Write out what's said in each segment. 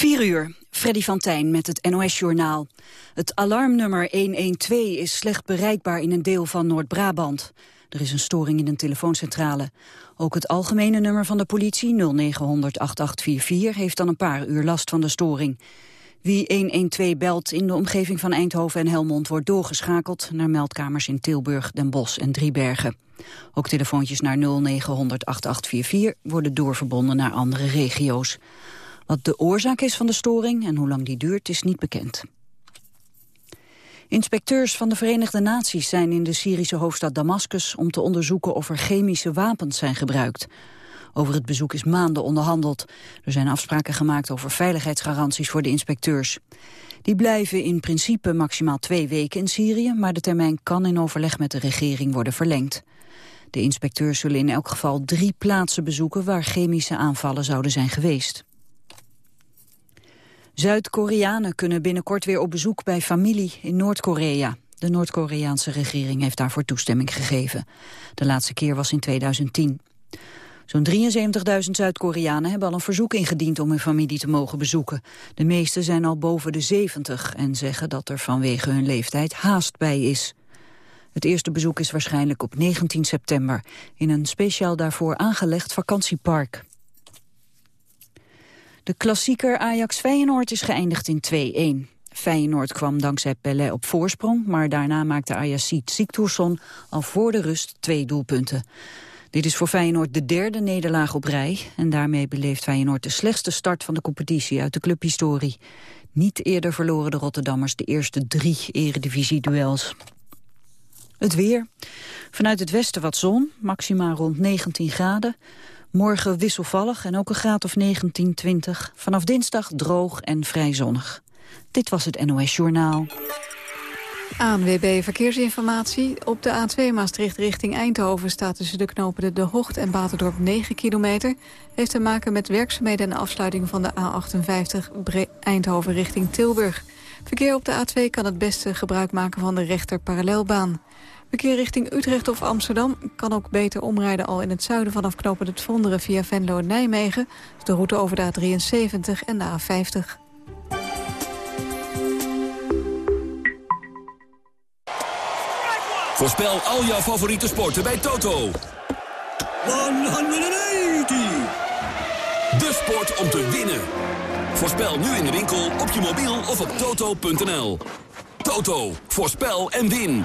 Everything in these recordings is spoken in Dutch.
4 uur, Freddy van Tijn met het NOS-journaal. Het alarmnummer 112 is slecht bereikbaar in een deel van Noord-Brabant. Er is een storing in een telefooncentrale. Ook het algemene nummer van de politie, 0900 8844, heeft dan een paar uur last van de storing. Wie 112 belt in de omgeving van Eindhoven en Helmond wordt doorgeschakeld naar meldkamers in Tilburg, Den Bosch en Driebergen. Ook telefoontjes naar 0900 8844 worden doorverbonden naar andere regio's. Wat de oorzaak is van de storing en hoe lang die duurt is niet bekend. Inspecteurs van de Verenigde Naties zijn in de Syrische hoofdstad Damascus om te onderzoeken of er chemische wapens zijn gebruikt. Over het bezoek is maanden onderhandeld. Er zijn afspraken gemaakt over veiligheidsgaranties voor de inspecteurs. Die blijven in principe maximaal twee weken in Syrië, maar de termijn kan in overleg met de regering worden verlengd. De inspecteurs zullen in elk geval drie plaatsen bezoeken waar chemische aanvallen zouden zijn geweest. Zuid-Koreanen kunnen binnenkort weer op bezoek bij familie in Noord-Korea. De Noord-Koreaanse regering heeft daarvoor toestemming gegeven. De laatste keer was in 2010. Zo'n 73.000 Zuid-Koreanen hebben al een verzoek ingediend om hun familie te mogen bezoeken. De meeste zijn al boven de 70 en zeggen dat er vanwege hun leeftijd haast bij is. Het eerste bezoek is waarschijnlijk op 19 september in een speciaal daarvoor aangelegd vakantiepark. De klassieker Ajax-Feyenoord is geëindigd in 2-1. Feyenoord kwam dankzij Pelé op voorsprong, maar daarna maakte Ajaxiet Siktorsson al voor de rust twee doelpunten. Dit is voor Feyenoord de derde nederlaag op rij en daarmee beleeft Feyenoord de slechtste start van de competitie uit de clubhistorie. Niet eerder verloren de Rotterdammers de eerste drie eredivisie-duels. Het weer. Vanuit het westen wat zon, maximaal rond 19 graden. Morgen wisselvallig en ook een graad of 19, 20. Vanaf dinsdag droog en vrij zonnig. Dit was het NOS Journaal. ANWB Verkeersinformatie. Op de A2 Maastricht richting Eindhoven staat tussen de knopen De Hocht en Baterdorp 9 kilometer. Heeft te maken met werkzaamheden en afsluiting van de A58 Eindhoven richting Tilburg. Verkeer op de A2 kan het beste gebruik maken van de rechter parallelbaan. Verkeer richting Utrecht of Amsterdam kan ook beter omrijden al in het zuiden vanaf knopen het Vonderen via Venlo en Nijmegen. de route over de A73 en de A50. Voorspel al jouw favoriete sporten bij Toto. 180! De sport om te winnen. Voorspel nu in de winkel, op je mobiel of op toto.nl. Toto, voorspel en win.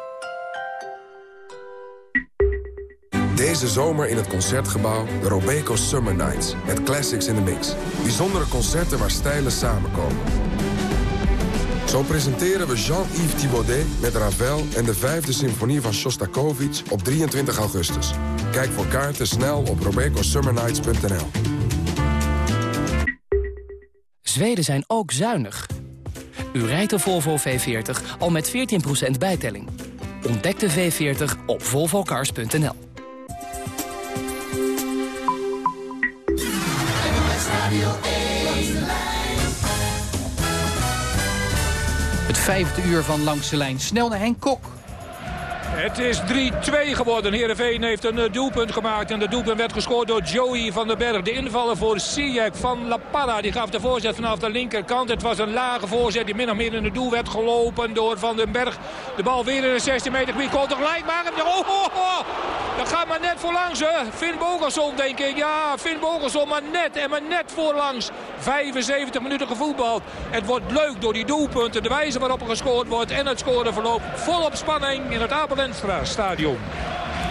Deze zomer in het Concertgebouw de Robeco Summer Nights. Met classics in the mix. Bijzondere concerten waar stijlen samenkomen. Zo presenteren we Jean-Yves Thibaudet met Ravel en de vijfde symfonie van Shostakovich op 23 augustus. Kijk voor kaarten snel op robecosummernights.nl. Zweden zijn ook zuinig. U rijdt de Volvo V40 al met 14% bijtelling. Ontdek de V40 op volvocars.nl. vijfde uur van Langs de Lijn. Snel naar Henk Kok. Het is 3-2 geworden. Heerenveen heeft een eh, doelpunt gemaakt. En de doelpunt werd gescoord door Joey van den Berg. De invaller voor Sijek van La Parra. Die gaf de voorzet vanaf de linkerkant. Het was een lage voorzet die min of meer in het doel werd gelopen door Van den Berg. De bal weer in de 16 meter gebied. Komt gelijk maar. Oh, oh, oh. Dat gaat maar net voorlangs. Hè. Finn Bogerson denk ik. Ja, Finn Bogerson maar net en maar net voorlangs. 75 minuten gevoetbald. Het wordt leuk door die doelpunten. De wijze waarop er gescoord wordt. En het scoren verloopt volop spanning in het Apeldoorn stadion.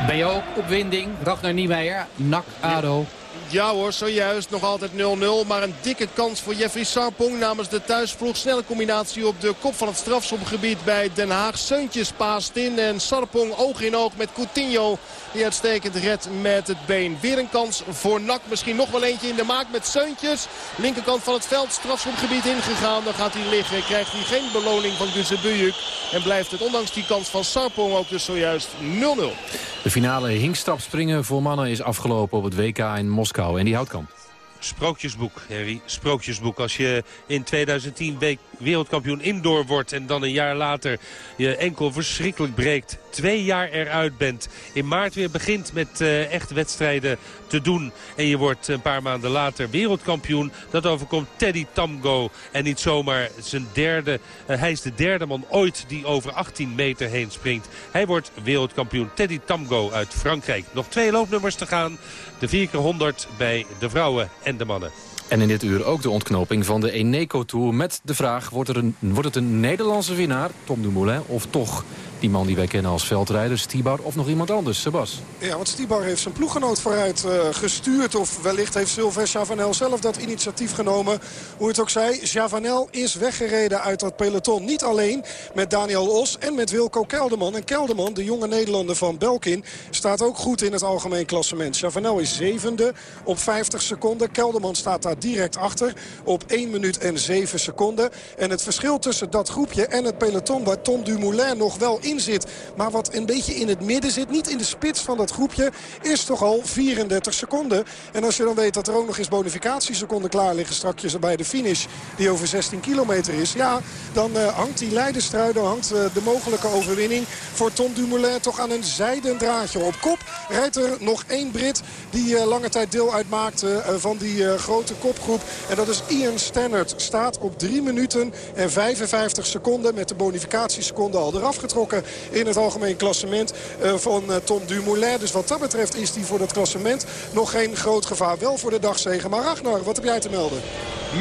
Ben je ook op winding? Ragnar Niemeyer, NAC, ADO. Ja hoor, zojuist. Nog altijd 0-0. Maar een dikke kans voor Jeffrey Sarpong namens de thuisploeg. Snelle combinatie op de kop van het strafschopgebied bij Den Haag. Seuntjes paast in en Sarpong oog in oog met Coutinho. Die uitstekend redt met het been. Weer een kans voor Nak. Misschien nog wel eentje in de maak met Seuntjes. Linkerkant van het veld, strafschopgebied ingegaan. Dan gaat hij liggen. Krijgt hij geen beloning van Guzebuyuk. En blijft het ondanks die kans van Sarpong ook dus zojuist 0-0. De finale hinkstapspringen voor mannen is afgelopen op het WK in Moskou. En die houtkamp. Sprookjesboek, Harry. Sprookjesboek. Als je in 2010 wereldkampioen indoor wordt... en dan een jaar later je enkel verschrikkelijk breekt... twee jaar eruit bent. In maart weer begint met uh, echte wedstrijden te doen. En je wordt een paar maanden later wereldkampioen. Dat overkomt Teddy Tamgo. En niet zomaar zijn derde. Uh, hij is de derde man ooit die over 18 meter heen springt. Hij wordt wereldkampioen. Teddy Tamgo uit Frankrijk. Nog twee loopnummers te gaan. De 4 keer 100 bij de vrouwen en de mannen. En in dit uur ook de ontknoping van de Eneco Tour met de vraag... wordt, er een, wordt het een Nederlandse winnaar, Tom Dumoulin, of toch die man die wij kennen als veldrijder, Stibar of nog iemand anders, Sebas? Ja, want Stibar heeft zijn ploeggenoot vooruit uh, gestuurd. Of wellicht heeft Sylvain Chavanel zelf dat initiatief genomen. Hoe het ook zij, Chavanel is weggereden uit dat peloton. Niet alleen met Daniel Os en met Wilco Kelderman. En Kelderman, de jonge Nederlander van Belkin, staat ook goed in het algemeen klassement. Chavanel is zevende op 50 seconden. Kelderman staat daar direct achter op 1 minuut en 7 seconden. En het verschil tussen dat groepje en het peloton waar Tom Dumoulin nog wel in zit. Maar wat een beetje in het midden zit, niet in de spits van dat groepje, is toch al 34 seconden. En als je dan weet dat er ook nog eens bonificatieseconden klaar liggen strakjes bij de finish, die over 16 kilometer is. Ja, dan uh, hangt die leidenstrui, dan hangt uh, de mogelijke overwinning voor Tom Dumoulin toch aan een zijden draadje. Op kop rijdt er nog één Brit die uh, lange tijd deel uitmaakte van die grote kopgroep. En dat is Ian Stannard. Staat op 3 minuten en 55 seconden met de bonificatieseconden al eraf getrokken in het algemeen klassement eh, van eh, Tom Dumoulin. Dus wat dat betreft is hij voor dat klassement nog geen groot gevaar. Wel voor de dagzegen. Maar Ragnar, wat heb jij te melden?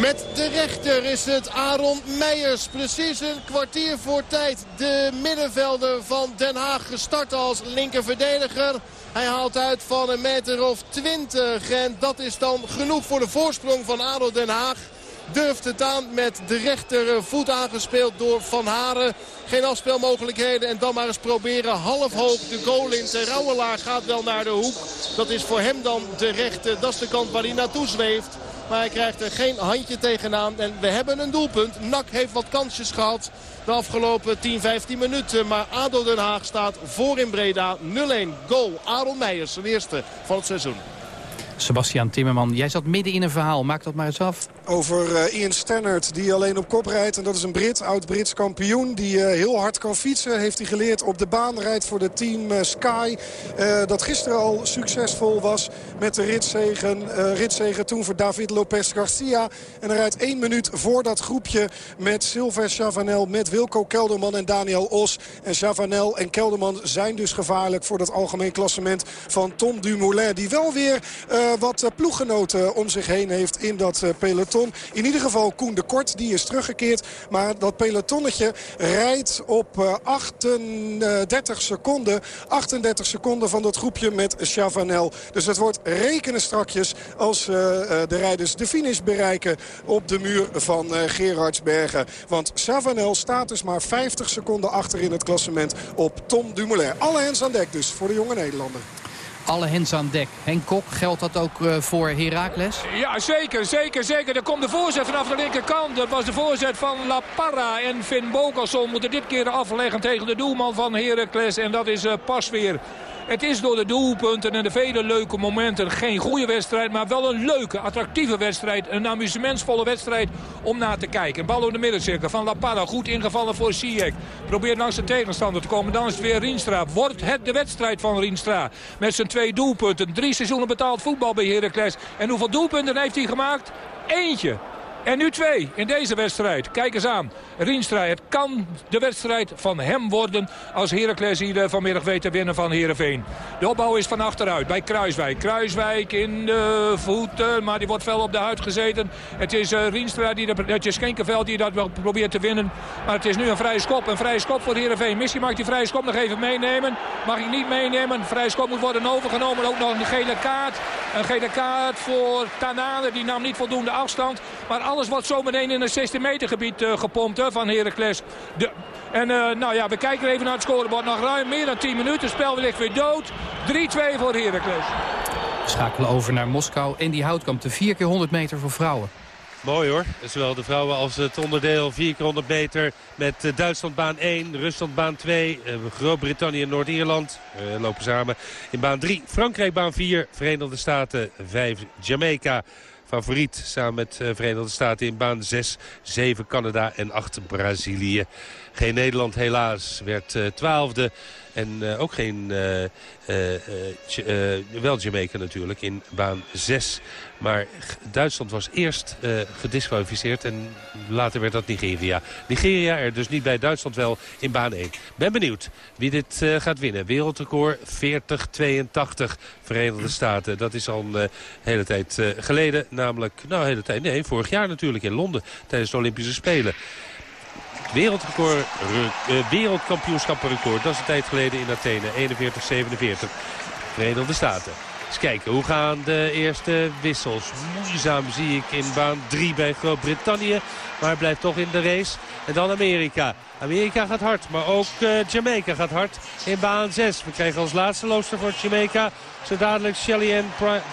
Met de rechter is het Aaron Meijers. Precies een kwartier voor tijd. De middenvelder van Den Haag gestart als linkerverdediger. Hij haalt uit van een meter of 20. En dat is dan genoeg voor de voorsprong van ADO Den Haag durft het aan met de rechtervoet aangespeeld door Van Haren. Geen afspelmogelijkheden en dan maar eens proberen half hoog de goal in. De Rauwelaar gaat wel naar de hoek. Dat is voor hem dan de rechter. Dat is de kant waar hij naartoe zweeft. Maar hij krijgt er geen handje tegenaan. En we hebben een doelpunt. Nak heeft wat kansjes gehad de afgelopen 10, 15 minuten. Maar ADO Den Haag staat voor in Breda. 0-1 goal. Aaron Meijers, zijn eerste van het seizoen. Sebastian Timmerman, jij zat midden in een verhaal. Maak dat maar eens af. Over uh, Ian Stannard, die alleen op kop rijdt. En dat is een Brit, oud-Brits kampioen. Die uh, heel hard kan fietsen, heeft hij geleerd op de baan. Rijdt voor de team uh, Sky. dat gisteren al succesvol was met de ritzegen. ritzegen toen voor David Lopez Garcia. En hij rijdt één minuut voor dat groepje met Sylvain Chavanel... met Wilco Kelderman en Daniel Os. En Chavanel en Kelderman zijn dus gevaarlijk... voor dat algemeen klassement van Tom Dumoulin. Die wel weer wat ploeggenoten om zich heen heeft in dat peloton. In ieder geval Koen de Kort, die is teruggekeerd. Maar dat pelotonnetje rijdt op 38 eh, seconden. 38 seconden van dat groepje met Chavanel. Dus het wordt rekenen strakjes als uh, de rijders de finish bereiken op de muur van Gerardsbergen. Want Chavanel staat dus maar 50 seconden achter in het klassement op Tom Dumoulin. Alle hens aan dek dus voor de jonge Nederlander alle hens aan dek. Henk Kok, geldt dat ook uh, voor Heracles? Ja, zeker, zeker, zeker. Er komt de voorzet vanaf de linkerkant. Dat was de voorzet van La Parra. En Finn Bokelson moet er dit keer afleggen tegen de doelman van Heracles. En dat is uh, pas weer het is door de doelpunten en de vele leuke momenten geen goede wedstrijd. Maar wel een leuke, attractieve wedstrijd. Een amusementsvolle wedstrijd om naar te kijken. Bal op de middencirkel van La Parra. Goed ingevallen voor Sijek. Probeert langs de tegenstander te komen. Dan is het weer Rienstra. Wordt het de wedstrijd van Rienstra. Met zijn twee doelpunten. Drie seizoenen betaald voetbal bij Heracles. En hoeveel doelpunten heeft hij gemaakt? Eentje. En nu twee in deze wedstrijd. Kijk eens aan. Rienstra, het kan de wedstrijd van hem worden als Heracles hier vanmiddag weet te winnen van Heerenveen. De opbouw is van achteruit bij Kruiswijk. Kruiswijk in de voeten, maar die wordt fel op de huid gezeten. Het is uh, Rienstra, die de, het die dat wel probeert te winnen. Maar het is nu een vrije schop. Een vrije schop voor Heerenveen. Missie mag die vrije schop nog even meenemen. Mag ik niet meenemen. Vrije schop moet worden overgenomen. Ook nog een gele kaart. Een gele kaart voor Tanane. Die nam niet voldoende afstand. Maar alles wordt zo meteen in het 16 meter gebied uh, gepompt hè, van Heracles. De, en uh, nou ja, we kijken even naar het scorebord. Nog ruim meer dan 10 minuten. Het spel ligt weer dood. 3-2 voor Heracles. We schakelen over naar Moskou. En die houtkamp de 4 keer 100 meter voor vrouwen. Mooi hoor. Zowel de vrouwen als het onderdeel 4 keer 100 meter met eh, Duitsland baan 1, Rusland baan 2, eh, Groot-Brittannië en Noord-Ierland uh, lopen samen in baan 3. Frankrijk baan 4, Verenigde Staten 5, Jamaica favoriet samen met Verenigde Staten in baan 6, 7 Canada en 8 Brazilië. Geen Nederland helaas, werd twaalfde. En uh, ook geen, uh, uh, wel Jamaica natuurlijk, in baan 6. Maar Duitsland was eerst gedisqualificeerd en later werd dat Nigeria. Nigeria er dus niet bij, Duitsland wel in baan 1. Ben benieuwd wie dit gaat winnen. Wereldrecord 40-82 Verenigde Staten. Dat is al een hele tijd geleden. Namelijk, nou hele tijd, nee, vorig jaar natuurlijk in Londen tijdens de Olympische Spelen wereldrecord, uh, wereldkampioenschappenrecord. Dat is een tijd geleden in Athene. 41-47. Verenigde Staten. Eens kijken, hoe gaan de eerste wissels? Moeizaam zie ik in baan 3 bij Groot-Brittannië. Maar blijft toch in de race. En dan Amerika. Amerika gaat hard, maar ook uh, Jamaica gaat hard in baan 6. We krijgen als laatste looster voor Jamaica zo dadelijk Shelly en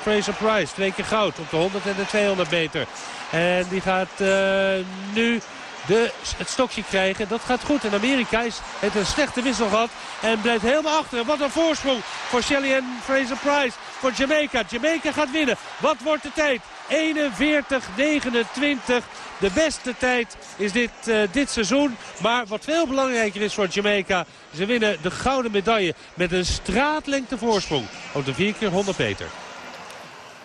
Fraser Price. Twee keer goud op de 100 en de 200 meter. En die gaat uh, nu de, het stokje krijgen. Dat gaat goed. In Amerika is het een slechte wissel gehad. En blijft helemaal achter. Wat een voorsprong voor Shelly en Fraser Price. Voor Jamaica. Jamaica gaat winnen. Wat wordt de tijd? 41-29. De beste tijd is dit, uh, dit seizoen. Maar wat veel belangrijker is voor Jamaica. Ze winnen de gouden medaille met een straatlengte voorsprong. Op de 4 keer 100 meter.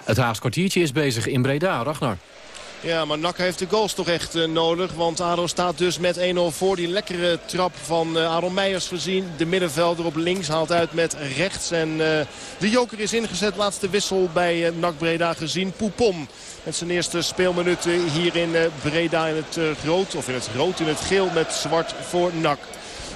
Het Haagse kwartiertje is bezig in Breda. Ragnar. Ja, maar NAC heeft de goals toch echt uh, nodig. Want ADO staat dus met 1-0 voor. Die lekkere trap van uh, Meijers voorzien. De middenvelder op links haalt uit met rechts. En uh, de joker is ingezet. Laatste wissel bij NAC Breda gezien. Poupon met zijn eerste speelminuten hier in Breda in het rood. Of in het rood, in het geel met zwart voor NAC.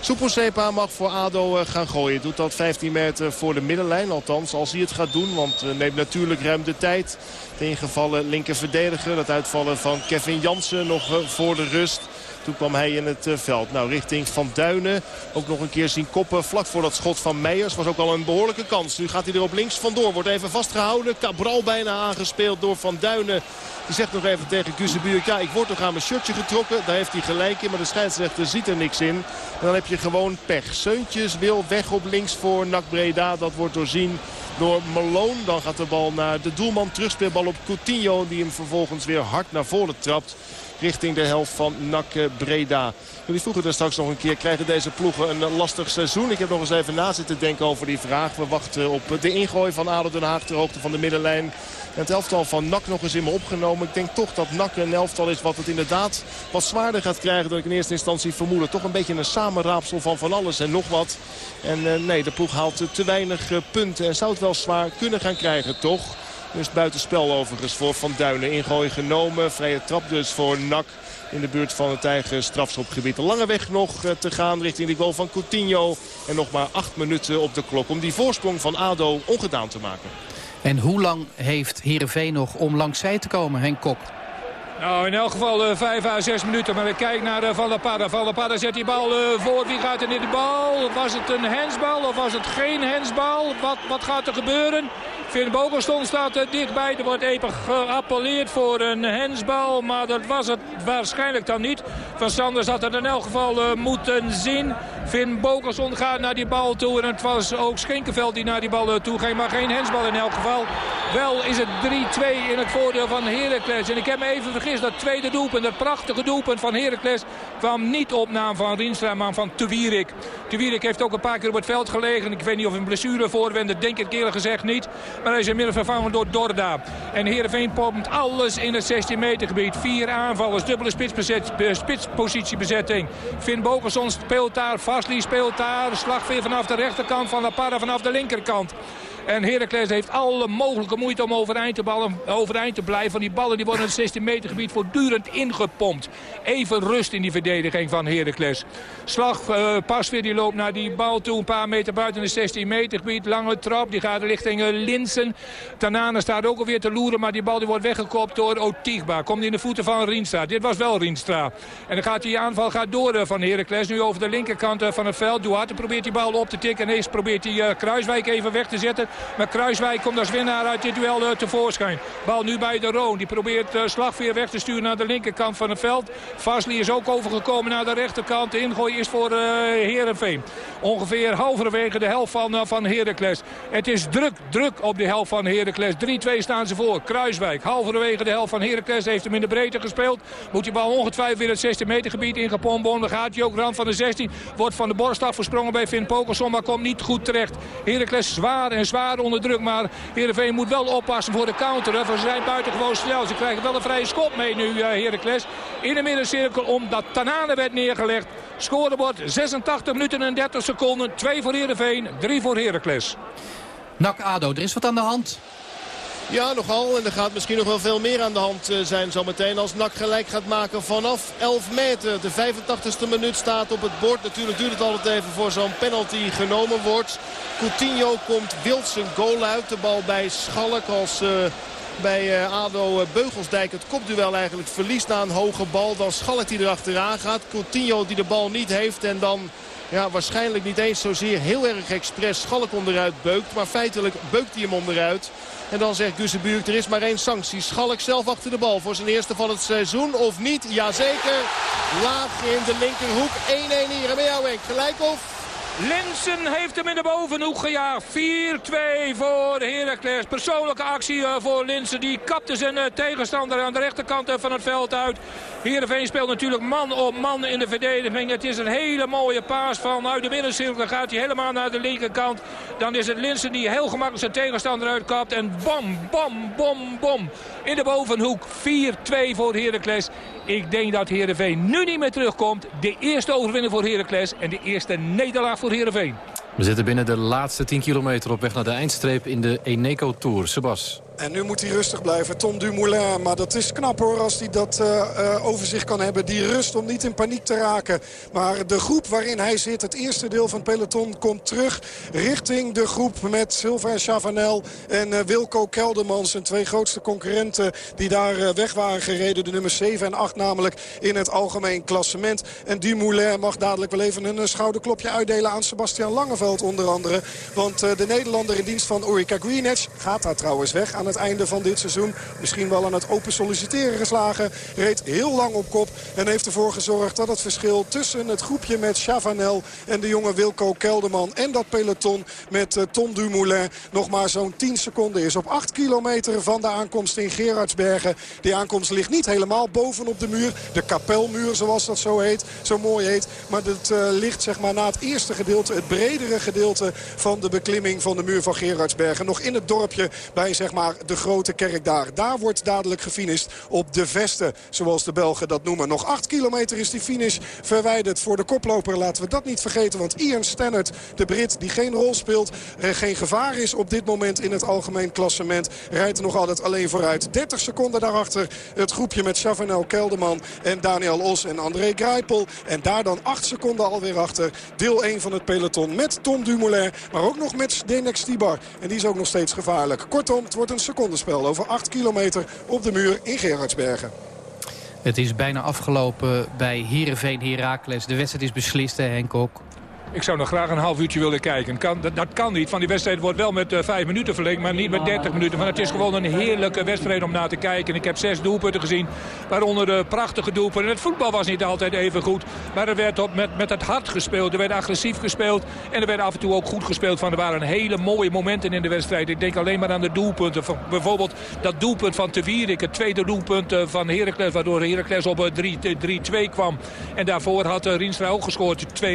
Soeposepa mag voor ADO eh, gaan gooien. Doet dat 15 meter voor de middenlijn. Althans, als hij het gaat doen. Want eh, neemt natuurlijk ruim de tijd. De ingevallen linker verdediger. Dat uitvallen van Kevin Jansen nog eh, voor de rust. Toen kwam hij in het veld. Nou, richting Van Duinen. Ook nog een keer zien koppen. Vlak voor dat schot van Meijers. Was ook al een behoorlijke kans. Nu gaat hij er op links vandoor. Wordt even vastgehouden. Cabral bijna aangespeeld door Van Duinen. Die zegt nog even tegen Kuzebuurt. Ja, ik word toch aan mijn shirtje getrokken. Daar heeft hij gelijk in. Maar de scheidsrechter ziet er niks in. En dan heb je gewoon pech. Seuntjes wil weg op links voor NAC Breda. Dat wordt doorzien door Malone. Dan gaat de bal naar de doelman. Terugspeelbal op Coutinho. Die hem vervolgens weer hard naar voren trapt richting de helft van NAC Breda. Jullie vroegen er straks nog een keer, krijgen deze ploegen een lastig seizoen? Ik heb nog eens even na zitten denken over die vraag. We wachten op de ingooi van ADO Den Haag ter hoogte van de middenlijn. En het elftal van NAC nog eens in me opgenomen. Ik denk toch dat NAC een elftal is wat het inderdaad wat zwaarder gaat krijgen dan ik in eerste instantie vermoedde. Toch een beetje een samenraapsel van van alles en nog wat. En uh, nee, de ploeg haalt te weinig uh, punten en zou het wel zwaar kunnen gaan krijgen, toch? Dus buitenspel overigens voor Van Duinen. Ingooi genomen. Vrije trap dus voor NAC in de buurt van het eigen strafschopgebied. Een lange weg nog eh, te gaan richting de goal van Coutinho. En nog maar acht minuten op de klok om die voorsprong van ADO ongedaan te maken. En hoe lang heeft Heerenveen nog om langs zij te komen, Henk Kok? Nou, in elk geval uh, 5 à 6 minuten. Maar we kijken naar uh, Van der Parra. Van der Parra zet die bal uh, voor. Wie gaat er in de bal? Was het een hensbal of was het geen hensbal? Wat, wat gaat er gebeuren? Finn Bogelston staat er dichtbij. Er wordt even geappelleerd voor een hensbal. Maar dat was het waarschijnlijk dan niet. Van Sanders had het in elk geval moeten zien. Finn Bogelston gaat naar die bal toe. En het was ook Schenkenveld die naar die bal toe ging. Maar geen hensbal in elk geval. Wel is het 3-2 in het voordeel van Heracles. En ik heb me even vergist. Dat tweede doelpunt, dat prachtige doelpunt van Heracles... kwam niet op naam van Rienstra, maar van Tuwierik. Tuwierik heeft ook een paar keer op het veld gelegen. Ik weet niet of een blessure voorwende. Denk ik eerlijk gezegd niet. Maar hij is inmiddels vervangen door Dorda. En Heerenveen pompt alles in het 16 meter gebied. Vier aanvallers, dubbele spitspositiebezetting. Finn Bokerson speelt daar, Vasli speelt daar. Slagveer vanaf de rechterkant, Van La Parra vanaf de linkerkant. En Heracles heeft alle mogelijke moeite om overeind te, ballen, overeind te blijven. Die ballen die worden in het 16 meter gebied voortdurend ingepompt. Even rust in die verdediging van Heracles. Slag, uh, Pasveer die loopt naar die bal toe. Een paar meter buiten het 16 meter gebied. Lange trap. Die gaat richting uh, Linsen. Tanane staat ook alweer te loeren. Maar die bal die wordt weggekopt door Otigba. Komt in de voeten van Rienstra. Dit was wel Rienstra. En dan gaat die aanval gaat door uh, van Heracles. Nu over de linkerkant van het veld. Duarte probeert die bal op te tikken. En eerst probeert hij Kruiswijk even weg te zetten. Maar Kruiswijk komt als winnaar uit dit duel tevoorschijn. Bal nu bij de Roon. Die probeert Slagveer weg te sturen naar de linkerkant van het veld. Vasli is ook overgekomen naar de rechterkant. De ingooi is voor uh, Heerenveen. Ongeveer halverwege de helft van, van Heracles. Het is druk, druk op de helft van Heracles. 3-2 staan ze voor. Kruiswijk, halverwege de helft van Heracles. Heeft hem in de breedte gespeeld. Moet die bal ongetwijfeld weer het 16 meter gebied ingepompt worden. Gaat hij ook rand van de 16. Wordt van de borst afgesprongen bij Finn Pokerson. Maar komt niet goed terecht. Heracles zwaar en zwaar onder druk. Maar Heerenveen moet wel oppassen voor de counter. Ze zijn buitengewoon snel. Ze krijgen wel een vrije schop mee nu uh, Heracles. In de middencirkel omdat Tanane werd neergelegd. Scorebord 86 minuten en 30 seconden. 2 voor Heerenveen, 3 voor Heracles. Nak Ado, er is wat aan de hand. Ja, nogal. En er gaat misschien nog wel veel meer aan de hand eh, zijn zometeen. Als NAC gelijk gaat maken vanaf 11 meter. De 85ste minuut staat op het bord. Natuurlijk duurt het altijd even voor zo'n penalty genomen wordt. Coutinho komt wild zijn goal uit. De bal bij Schalk als... Uh, bij uh, ADO Beugelsdijk het kopduel eigenlijk verliest na een hoge bal. Dan Schalk die erachteraan gaat. Coutinho die de bal niet heeft en dan ja, waarschijnlijk niet eens zozeer heel erg expres Schalk onderuit beukt. Maar feitelijk beukt hij hem onderuit. En dan zegt Gussebuurk, er is maar één sanctie. Schalk zelf achter de bal voor zijn eerste van het seizoen. Of niet? Jazeker. Laag in de linkerhoek. 1-1 hier. Henk. Gelijk of? Linsen heeft hem in de bovenhoek gejaagd. 4-2 voor Heracles. Persoonlijke actie eh, voor Linsen. Die kapte zijn eh, tegenstander aan de rechterkant eh, van het veld uit. Heerenveen speelt natuurlijk man op man in de verdediging. Het is een hele mooie paas vanuit de middencirkel. Dan gaat hij helemaal naar de linkerkant. Dan is het Linsen die heel gemakkelijk zijn tegenstander uitkapt. En bam, bam, bom, bom. In de bovenhoek 4-2 voor Heracles. Ik denk dat Heerenveen nu niet meer terugkomt. De eerste overwinning voor Heracles en de eerste nederlaag voor Heerenveen. We zitten binnen de laatste 10 kilometer op weg naar de eindstreep in de Eneco Tour. Sebas. En nu moet hij rustig blijven, Tom Dumoulin. Maar dat is knap hoor, als hij dat uh, uh, over zich kan hebben. Die rust om niet in paniek te raken. Maar de groep waarin hij zit, het eerste deel van het peloton... komt terug richting de groep met Sylvain Chavanel en uh, Wilco Kelderman. Zijn twee grootste concurrenten die daar weg waren gereden. De nummers 7 en 8 namelijk in het algemeen klassement. En Dumoulin mag dadelijk wel even een schouderklopje uitdelen aan Sebastian Langeveld onder andere. Want de Nederlander in dienst van Ulrika Greenedge gaat daar trouwens weg aan het einde van dit seizoen. Misschien wel aan het open solliciteren geslagen. Reed heel lang op kop en heeft ervoor gezorgd dat het verschil tussen het groepje met Chavanel en de jonge Wilco Kelderman en dat peloton met uh, Tom Dumoulin nog maar zo'n 10 seconden is. Op 8 kilometer van de aankomst in Gerardsbergen. Die aankomst ligt niet helemaal bovenop de muur. De kapelmuur zoals dat zo heet. Zo mooi heet. Maar het uh, ligt zeg maar na het eerste gedeelte, het bredere gedeelte van de beklimming van de muur van Gerardsbergen. Nog in het dorpje bij zeg maar de grote kerk daar. Daar wordt dadelijk gefinist op de Vesten, zoals de Belgen dat noemen. Nog 8 kilometer is die finish verwijderd voor de koploper. Laten we dat niet vergeten, want Ian Stannard, de Brit die geen rol speelt... er geen gevaar is op dit moment in het algemeen klassement... rijdt nog altijd alleen vooruit. 30 seconden daarachter het groepje met Chavanel Kelderman en Daniel Os en André Greipel. En daar dan 8 seconden alweer achter. Deel 1 van het peloton met Tom Dumoulin, maar ook nog met Zdenek Stibar. En die is ook nog steeds gevaarlijk. Kortom, het wordt een secondenspel over 8 kilometer op de muur in Gerardsbergen. Het is bijna afgelopen bij Heerenveen Heracles. De wedstrijd is beslist, Henk. Ik zou nog graag een half uurtje willen kijken. Kan, dat, dat, kan niet, van die wedstrijd wordt wel met uh, vijf minuten verlengd... maar niet met 30 minuten. Maar het is gewoon een heerlijke wedstrijd om naar te kijken. Ik heb zes doelpunten gezien, waaronder de prachtige doelpunten. Het voetbal was niet altijd even goed, maar er werd op, met, met het hart gespeeld. Er werd agressief gespeeld en er werd af en toe ook goed gespeeld. Van, er waren hele mooie momenten in de wedstrijd. Ik denk alleen maar aan de doelpunten. Bijvoorbeeld dat doelpunt van Te Wierik, het tweede doelpunt uh, van Heracles... waardoor Heracles op 3-2 uh, kwam. En daarvoor had Rienstra ook gescoord 2-1.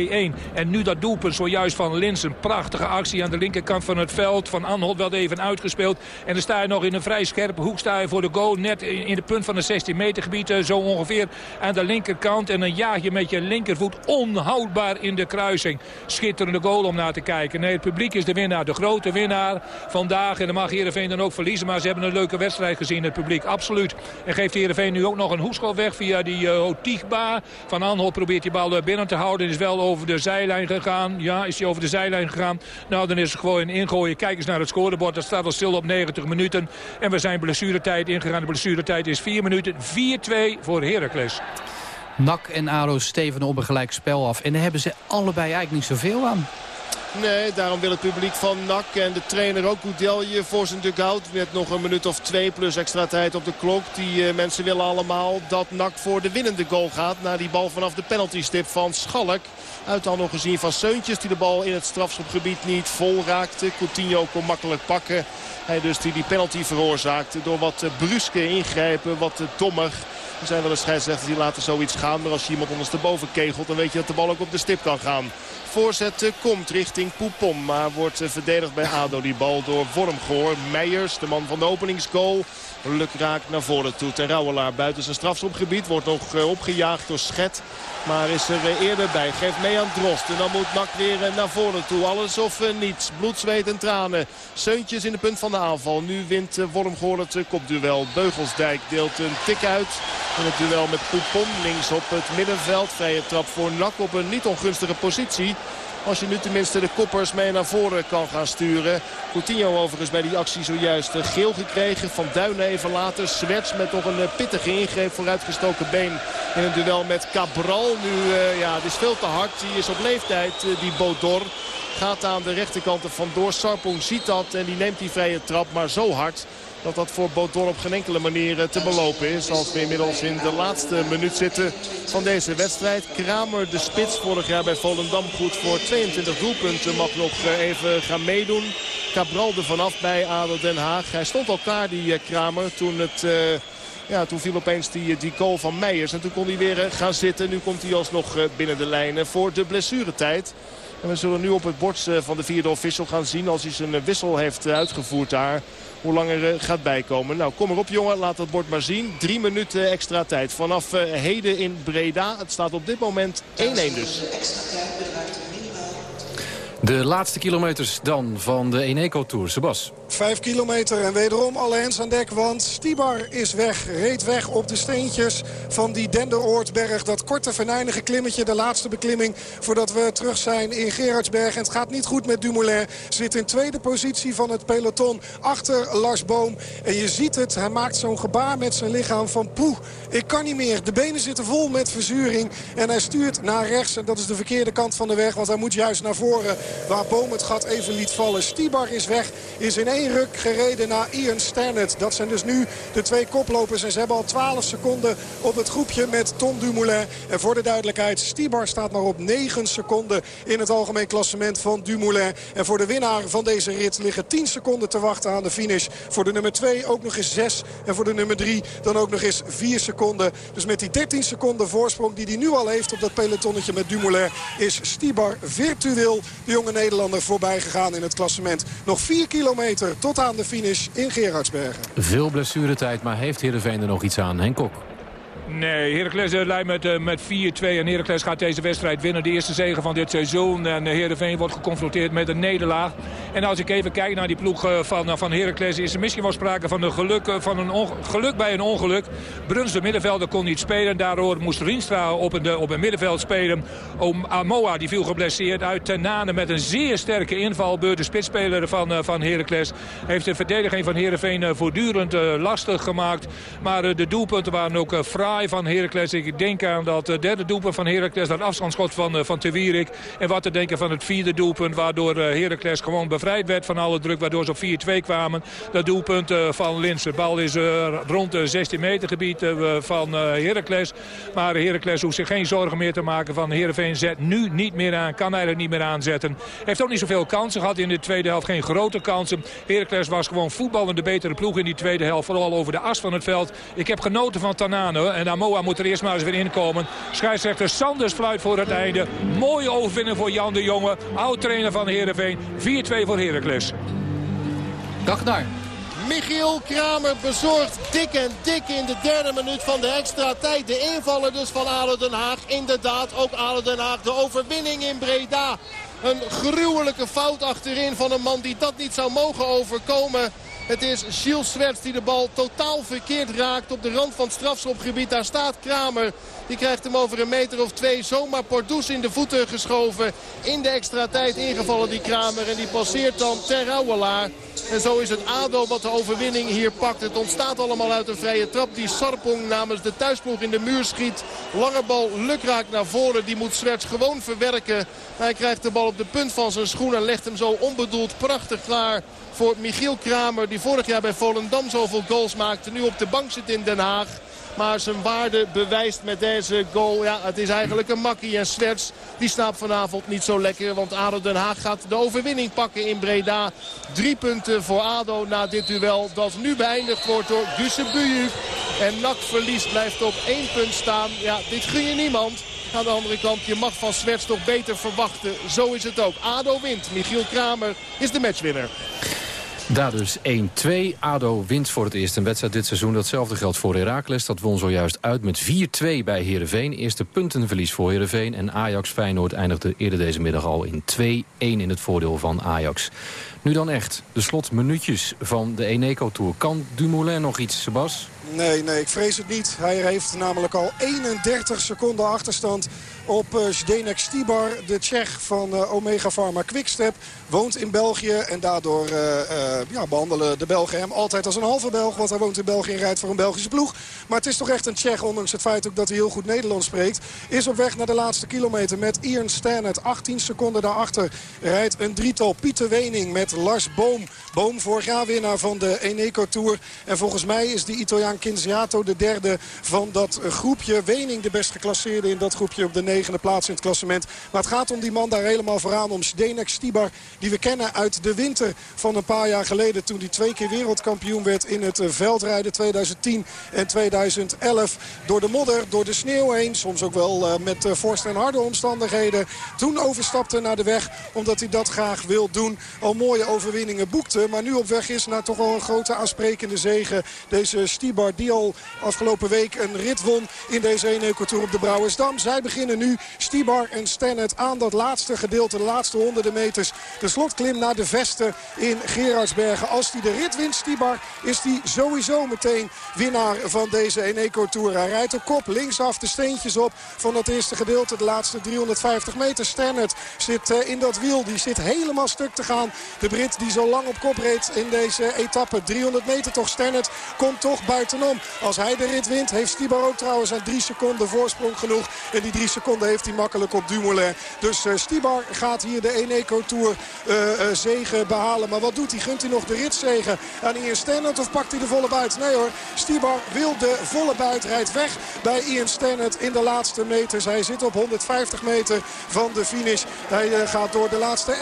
En nu dat doelpunt zojuist van Lins. Een prachtige actie aan de linkerkant van het veld. Van Anholt wel even uitgespeeld. En dan sta je nog in een vrij scherpe hoek sta je voor de goal. Net in de punt van het 16 meter gebied. Zo ongeveer aan de linkerkant. En dan jaag je met je linkervoet onhoudbaar in de kruising. Schitterende goal om naar te kijken. Nee, het publiek is de winnaar. De grote winnaar vandaag. En dan mag Heerenveen dan ook verliezen. Maar ze hebben een leuke wedstrijd gezien, het publiek. Absoluut. En geeft Heerenveen nu ook nog een hoekschop weg via die uh, Otigba. Van Anholt probeert die bal binnen te houden. Is wel over de zijlijn gegaan. Ja, is hij over de zijlijn gegaan. Nou, dan is het gewoon een ingooien. Kijk eens naar het scorebord. Dat staat al stil op 90 minuten. En we zijn blessuretijd ingegaan. De blessuretijd is 4 minuten. 4-2 voor Heracles. Nak en ADO stevenen op een gelijk spel af. En daar hebben ze allebei eigenlijk niet zoveel aan. Nee, daarom wil het publiek van NAC en de trainer ook Goudelje voor zijn dugout. Net nog een minuut of twee plus extra tijd op de klok. Die uh, mensen willen allemaal dat NAC voor de winnende goal gaat. Naar die bal vanaf de penaltystip van Schalk. Uit al nog gezien van Seuntjes die de bal in het strafschopgebied niet vol raakte. Coutinho kon makkelijk pakken. Hij dus die die penalty veroorzaakte door wat uh, bruske ingrijpen, wat uh, dommer. Er zijn wel eens scheidsrechters die laten zoiets gaan. Maar als je iemand ondersteboven kegelt dan weet je dat de bal ook op de stip kan gaan. Voorzet eh, komt richting Poupon. Maar wordt verdedigd bij ADO die bal door Wormgoor. Meijers, de man van de openingsgoal. Luk raakt naar voren toe. Ten Rauwelaar buiten zijn strafschopgebied. Wordt nog opgejaagd door Schet. Maar is er eerder bij. Geeft mee aan Drost. En dan moet Nak weer naar voren toe. Alles of niets. Bloed, zweet en tranen. Seuntjes in de punt van de aanval. Nu wint Wormgoor het kopduel. Beugelsdijk deelt een tik uit. In het duel met Poupon links op het middenveld. Vrije trap voor Nak op een niet ongunstige positie. Als je nu tenminste de koppers mee naar voren kan gaan sturen. Coutinho overigens bij die actie zojuist geel gekregen. Van Duinen even later. Swerts met nog een pittige ingreep vooruitgestoken been. In een duel met Cabral. Nu, uh, ja, het is veel te hard. Die is op leeftijd, die Bodor. Gaat aan de rechterkant er vandoor. Sarpong ziet dat en die neemt die vrije trap. Maar zo hard dat dat voor Bodor op geen enkele manier te belopen is. Als we inmiddels in de laatste minuut zitten van deze wedstrijd. Kramer, de spits, vorig jaar bij Volendam goed voor 22 doelpunten. Mag nog even gaan meedoen. Cabral er vanaf bij ADO Den Haag. Hij stond al klaar, die Kramer, toen het... Ja, toen viel opeens die, die goal van Meijers. En toen kon hij weer gaan zitten. Nu komt hij alsnog binnen de lijnen voor de blessuretijd. En we zullen nu op het bord van de vierde official gaan zien als hij zijn wissel heeft uitgevoerd daar. Hoe lang er gaat bijkomen. Nou, kom erop jongen, laat het bord maar zien. Drie minuten extra tijd vanaf heden in Breda. Het staat op dit moment 1-1 dus. De laatste kilometers dan van de Eneco Tour. Sebas. Vijf kilometer en wederom alle hens aan dek. Want Stibar is weg, reed weg op de steentjes van die Denderoortberg. Dat korte venijnige klimmetje, de laatste beklimming voordat we terug zijn in Gerardsberg. En het gaat niet goed met Dumoulin. Zit in tweede positie van het peloton achter Lars Boom. En je ziet het, hij maakt zo'n gebaar met zijn lichaam van poeh, ik kan niet meer. De benen zitten vol met verzuring en hij stuurt naar rechts. En dat is de verkeerde kant van de weg, want hij moet juist naar voren waar Boom het gat even liet vallen. Stibar is weg, is in één ruk gereden naar Ian Sternet. Dat zijn dus nu de twee koplopers. En ze hebben al 12 seconden op het groepje met Tom Dumoulin. En voor de duidelijkheid, Stibar staat maar op 9 seconden in het algemeen klassement van Dumoulin. En voor de winnaar van deze rit liggen 10 seconden te wachten aan de finish. Voor de nummer 2 ook nog eens 6. En voor de nummer 3 dan ook nog eens 4 seconden. Dus met die 13 seconden voorsprong die hij nu al heeft op dat pelotonnetje met Dumoulin... is Stibar virtueel de jonge Nederlander voorbij gegaan in het klassement. Nog 4 kilometer tot aan de finish in Gerardsbergen. Veel blessuretijd, maar heeft Heerenveen er nog iets aan? Henk Kok. Nee, Heracles leidt met, uh, met 4-2 en Heracles gaat deze wedstrijd winnen. De eerste zege van dit seizoen en uh, Heerenveen wordt geconfronteerd met een nederlaag. En als ik even kijk naar die ploeg van, van Heracles is er misschien wel sprake van, een geluk, van een geluk bij een ongeluk. Bruns de middenvelder kon niet spelen. Daardoor moest Rienstra op een, op een middenveld spelen. Amoa die viel geblesseerd uit Tenane met een zeer sterke invalbeurt. De spitsspeler van, van Heracles heeft de verdediging van Heerenveen voortdurend lastig gemaakt. Maar de doelpunten waren ook fraai van Heracles. Ik denk aan dat derde doelpunt van Heracles. Dat afstandsschot van, van Te Wierik. En wat te denken van het vierde doelpunt. Waardoor Heracles gewoon bevrijd werd van alle druk. Waardoor ze op 4-2 kwamen. Dat doelpunt van Lins. De bal is rond de 16 meter gebied van Heracles. Maar Heracles hoeft zich geen zorgen meer te maken van Heerenveen zet nu niet meer aan. Kan eigenlijk niet meer aanzetten. Heeft ook niet zoveel kansen gehad in de tweede helft. Geen grote kansen. Heracles was gewoon voetballende betere ploeg in die tweede helft. Vooral over de as van het veld. Ik heb genoten van Tanane. En Amoa moet er eerst maar eens weer inkomen. Scheidsrechter Sanders fluit voor het einde. Mooie overwinning voor Jan de Jonge. Oud-trainer van Heerenveen. 4-2 voor Heracles. Dag daar. Michiel Kramer bezorgt dik en dik in de derde minuut van de extra tijd. De invaller dus van ADO Den Haag. Inderdaad, ook ADO Den Haag. De overwinning in Breda. Een gruwelijke fout achterin van een man die dat niet zou mogen overkomen. Het is Gilles Swerts die de bal totaal verkeerd raakt op de rand van het strafschopgebied. Daar staat Kramer. Die krijgt hem over een meter of twee zomaar Pordoes in de voeten geschoven. In de extra tijd ingevallen die Kramer. En die passeert dan Terrouwelaar. En zo is het ADO wat de overwinning hier pakt. Het ontstaat allemaal uit een vrije trap. Die Sarpong namens de thuisploeg in de muur schiet. Lange bal lukraak naar voren. Die moet Swerts gewoon verwerken. Hij krijgt de bal op de punt van zijn schoen en legt hem zo onbedoeld prachtig klaar voor Michiel Kramer. Die vorig jaar bij Volendam zoveel goals maakte. Nu op de bank zit in Den Haag. Maar zijn waarde bewijst met deze goal. Ja, het is eigenlijk een makkie. En Swerts die slaapt vanavond niet zo lekker. Want ADO Den Haag gaat de overwinning pakken in Breda. Drie punten voor ADO na dit duel. Dat nu beëindigd wordt door Buju. En NAC verlies blijft op één punt staan. Ja, dit gun je niemand. Aan de andere kant, je mag van Swerts toch beter verwachten. Zo is het ook. ADO wint. Michiel Kramer is de matchwinner. Daar dus 1-2. ADO wint voor het eerst een wedstrijd dit seizoen. Datzelfde geldt voor Heracles. Dat won zojuist uit met 4-2 bij Heerenveen. Eerste puntenverlies voor Heerenveen. En Ajax Feyenoord eindigde eerder deze middag al in 2-1 in het voordeel van Ajax. Nu dan echt, de slotminuutjes van de Eneco Tour. Kan Dumoulin nog iets, Sebas? Nee, nee, ik vrees het niet. Hij heeft namelijk al 31 seconden achterstand op uh, Zdenek Stibar, de Tsjech van uh, Omega Pharma Quickstep. Woont in België en daardoor uh, ja, behandelen de Belgen hem altijd als een halve Belg. Want hij woont in België en rijdt voor een Belgische ploeg. Maar het is toch echt een Tsjech, ondanks het feit ook dat hij heel goed Nederlands spreekt. Is op weg naar de laatste kilometer met Ian Stannet. 18 seconden daarachter rijdt een drietal Pieter Wening met Lars Boom. Boom vorig jaar winnaar van de Eneco Tour. En volgens mij is die Italiaan Kinziato de derde van dat groepje. Wening de best geclasseerde in dat groepje op de plaats in het klassement. Maar het gaat om die man daar helemaal vooraan. Om Zdenek Stibar die we kennen uit de winter van een paar jaar geleden. Toen hij twee keer wereldkampioen werd in het veldrijden 2010 en 2011. Door de modder, door de sneeuw heen. Soms ook wel met forst en harde omstandigheden. Toen overstapte naar de weg omdat hij dat graag wil doen. Al mooie overwinningen boekte. Maar nu op weg is naar toch wel een grote aansprekende zegen. Deze Stibar die al afgelopen week een rit won in deze Eneco Tour op de Brouwersdam. Zij beginnen nu Stibar en Stennet aan dat laatste gedeelte, de laatste honderden meters. De slotklim naar de Vesten in Gerardsbergen. Als hij de rit wint, Stibar, is hij sowieso meteen winnaar van deze Eneco Tour. Hij rijdt op kop, linksaf de steentjes op van dat eerste gedeelte. De laatste 350 meter. Stennet zit in dat wiel, die zit helemaal stuk te gaan. De Brit die zo lang op kop reed in deze etappe. 300 meter toch, Stennet komt toch buitenom. Als hij de rit wint, heeft Stibar ook trouwens aan drie seconden voorsprong genoeg. En die drie seconden heeft hij makkelijk op Dumoulin. Dus uh, Stibar gaat hier de Eneco Tour uh, uh, zegen behalen. Maar wat doet hij? Gunt hij nog de ritzegen aan Ian Stannard of pakt hij de volle buit? Nee hoor, Stibar wil de volle buit. Rijdt weg bij Ian Stannard in de laatste meters. Hij zit op 150 meter van de finish. Hij gaat door de laatste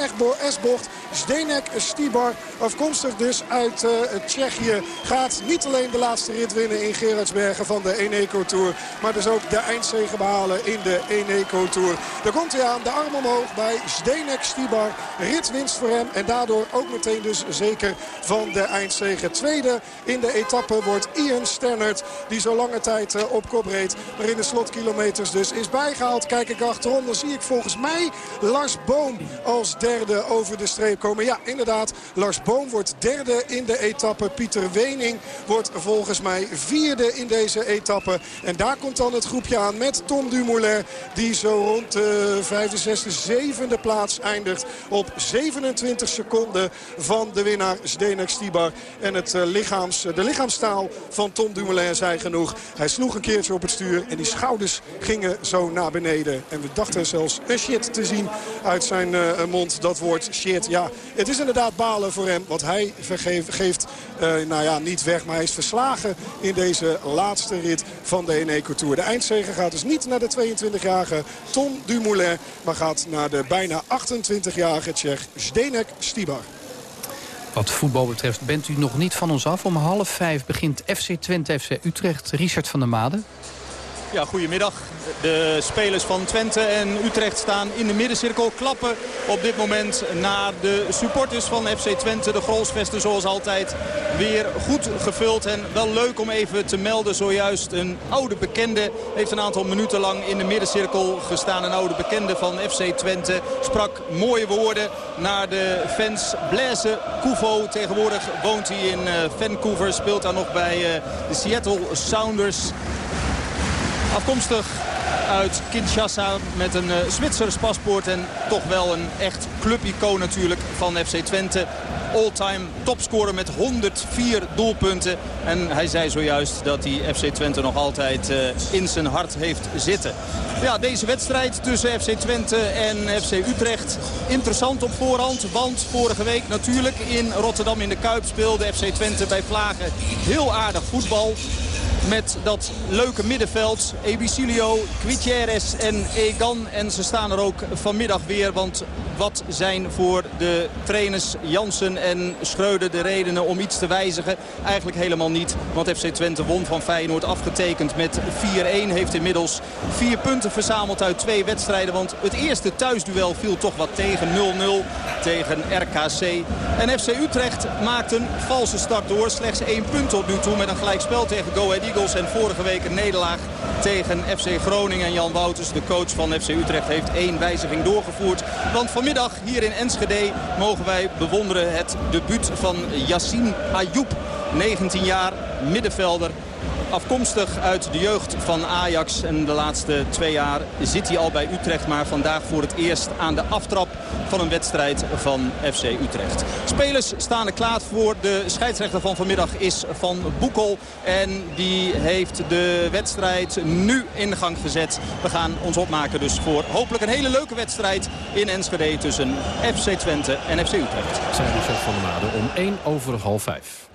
S-bocht. Zdenek Stibar, afkomstig dus uit Tsjechië, gaat niet alleen de laatste rit winnen in Gerardsbergen van de Eneco Tour. Maar dus ook de eindzegen behalen in de Eneco Tour. Daar komt hij aan, de arm omhoog bij Zdenek Stibar. Ritwinst voor hem en daardoor ook meteen dus zeker van de eindzege. Tweede in de etappe wordt Ian Stannard. Die zo lange tijd uh, op kop reed. Maar in de slotkilometers dus is bijgehaald. Kijk ik achterom, dan zie ik volgens mij Lars Boom als derde over de streep komen. Ja, inderdaad, Lars Boom wordt derde in de etappe. Pieter Wening wordt volgens mij vierde in deze etappe. En daar komt dan het groepje aan met Tom Dumoulin. Die zo rond de vijfde, zesde, zevende plaats eindigt. Op 27 seconden van de winnaar Zdenek Stibar. En het, uh, lichaams, de lichaamstaal van Tom Dumoulin zei genoeg. Hij sloeg een keertje op het stuur en die schouders gingen zo naar beneden. En we dachten zelfs een shit te zien uit zijn uh, mond. Dat woord shit. Ja, het is inderdaad balen voor hem. Want hij vergeeft, geeft, uh, nou ja, niet weg. Maar hij is verslagen in deze laatste rit van de Eneco Tour. De eindzege gaat dus niet naar de 22-jarige Tom Dumoulin. Maar gaat naar de bijna 28-jarige Tsjech Zdenek Stibar. Wat voetbal betreft bent u nog niet van ons af. Om half vijf begint FC Twente, FC Utrecht. Richard van der Made. Ja, goedemiddag. De spelers van Twente en Utrecht staan in de middencirkel. Klappen op dit moment naar de supporters van FC Twente. De Grolsvesten zoals altijd weer goed gevuld. En wel leuk om even te melden. Zojuist een oude bekende heeft een aantal minuten lang in de middencirkel gestaan. Een oude bekende van FC Twente sprak mooie woorden naar de fans. Blaise Couvo tegenwoordig woont hij in eh, Vancouver. Speelt daar nog bij eh, de Seattle Sounders. Afkomstig uit Kinshasa met een uh, Zwitsers paspoort. En toch wel een echt clubicoon natuurlijk van FC Twente. All-time topscorer met 104 doelpunten. En hij zei zojuist dat hij FC Twente nog altijd uh, in zijn hart heeft zitten. Ja, deze wedstrijd tussen FC Twente en FC Utrecht. Interessant op voorhand, want vorige week natuurlijk in Rotterdam in de Kuip speelde FC Twente bij Vlagen heel aardig voetbal met dat leuke middenveld. Ebicilio, Quitieres en Egan. En ze staan er ook vanmiddag weer. Want wat zijn voor de trainers Jansen en Schreuder de redenen om iets te wijzigen? Eigenlijk helemaal niet. Want FC Twente won van Feyenoord afgetekend met 4-1. Heeft inmiddels vier punten verzameld uit twee wedstrijden. Want het eerste thuisduel viel toch wat tegen 0-0 tegen RKC. En FC Utrecht maakt een valse start door. Slechts één punt tot nu toe met een gelijkspel tegen Go Ahead En vorige week een nederlaag tegen FC Groningen. En Jan Wouters, de coach van FC Utrecht, heeft één wijziging doorgevoerd. Want vanmiddag hier in Enschede mogen wij bewonderen het debuut van Yassine Ayoub. 19 jaar, middenvelder, Afkomstig uit de jeugd van Ajax. En de laatste twee jaar zit hij al bij Utrecht. Maar vandaag voor het eerst aan de aftrap van een wedstrijd van FC Utrecht. Spelers staan er klaar voor. De scheidsrechter van vanmiddag is Van Boekel. En die heeft de wedstrijd nu in gang gezet. We gaan ons opmaken dus voor hopelijk een hele leuke wedstrijd in Enschede tussen FC Twente en FC Utrecht. Zijn Richard van der Made om 1 over half 5.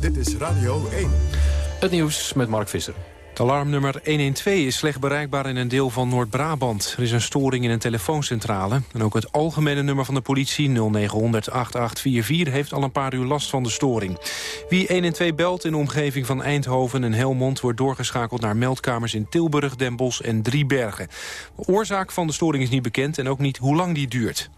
Dit is Radio 1. Het nieuws met Mark Visser. Het alarmnummer 112 is slecht bereikbaar in een deel van Noord-Brabant. Er is een storing in een telefooncentrale. En ook het algemene nummer van de politie 0900 8844 heeft al een paar uur last van de storing. Wie 112 belt in de omgeving van Eindhoven en Helmond... wordt doorgeschakeld naar meldkamers in Tilburg, Den Bosch en Driebergen. De oorzaak van de storing is niet bekend en ook niet hoe lang die duurt.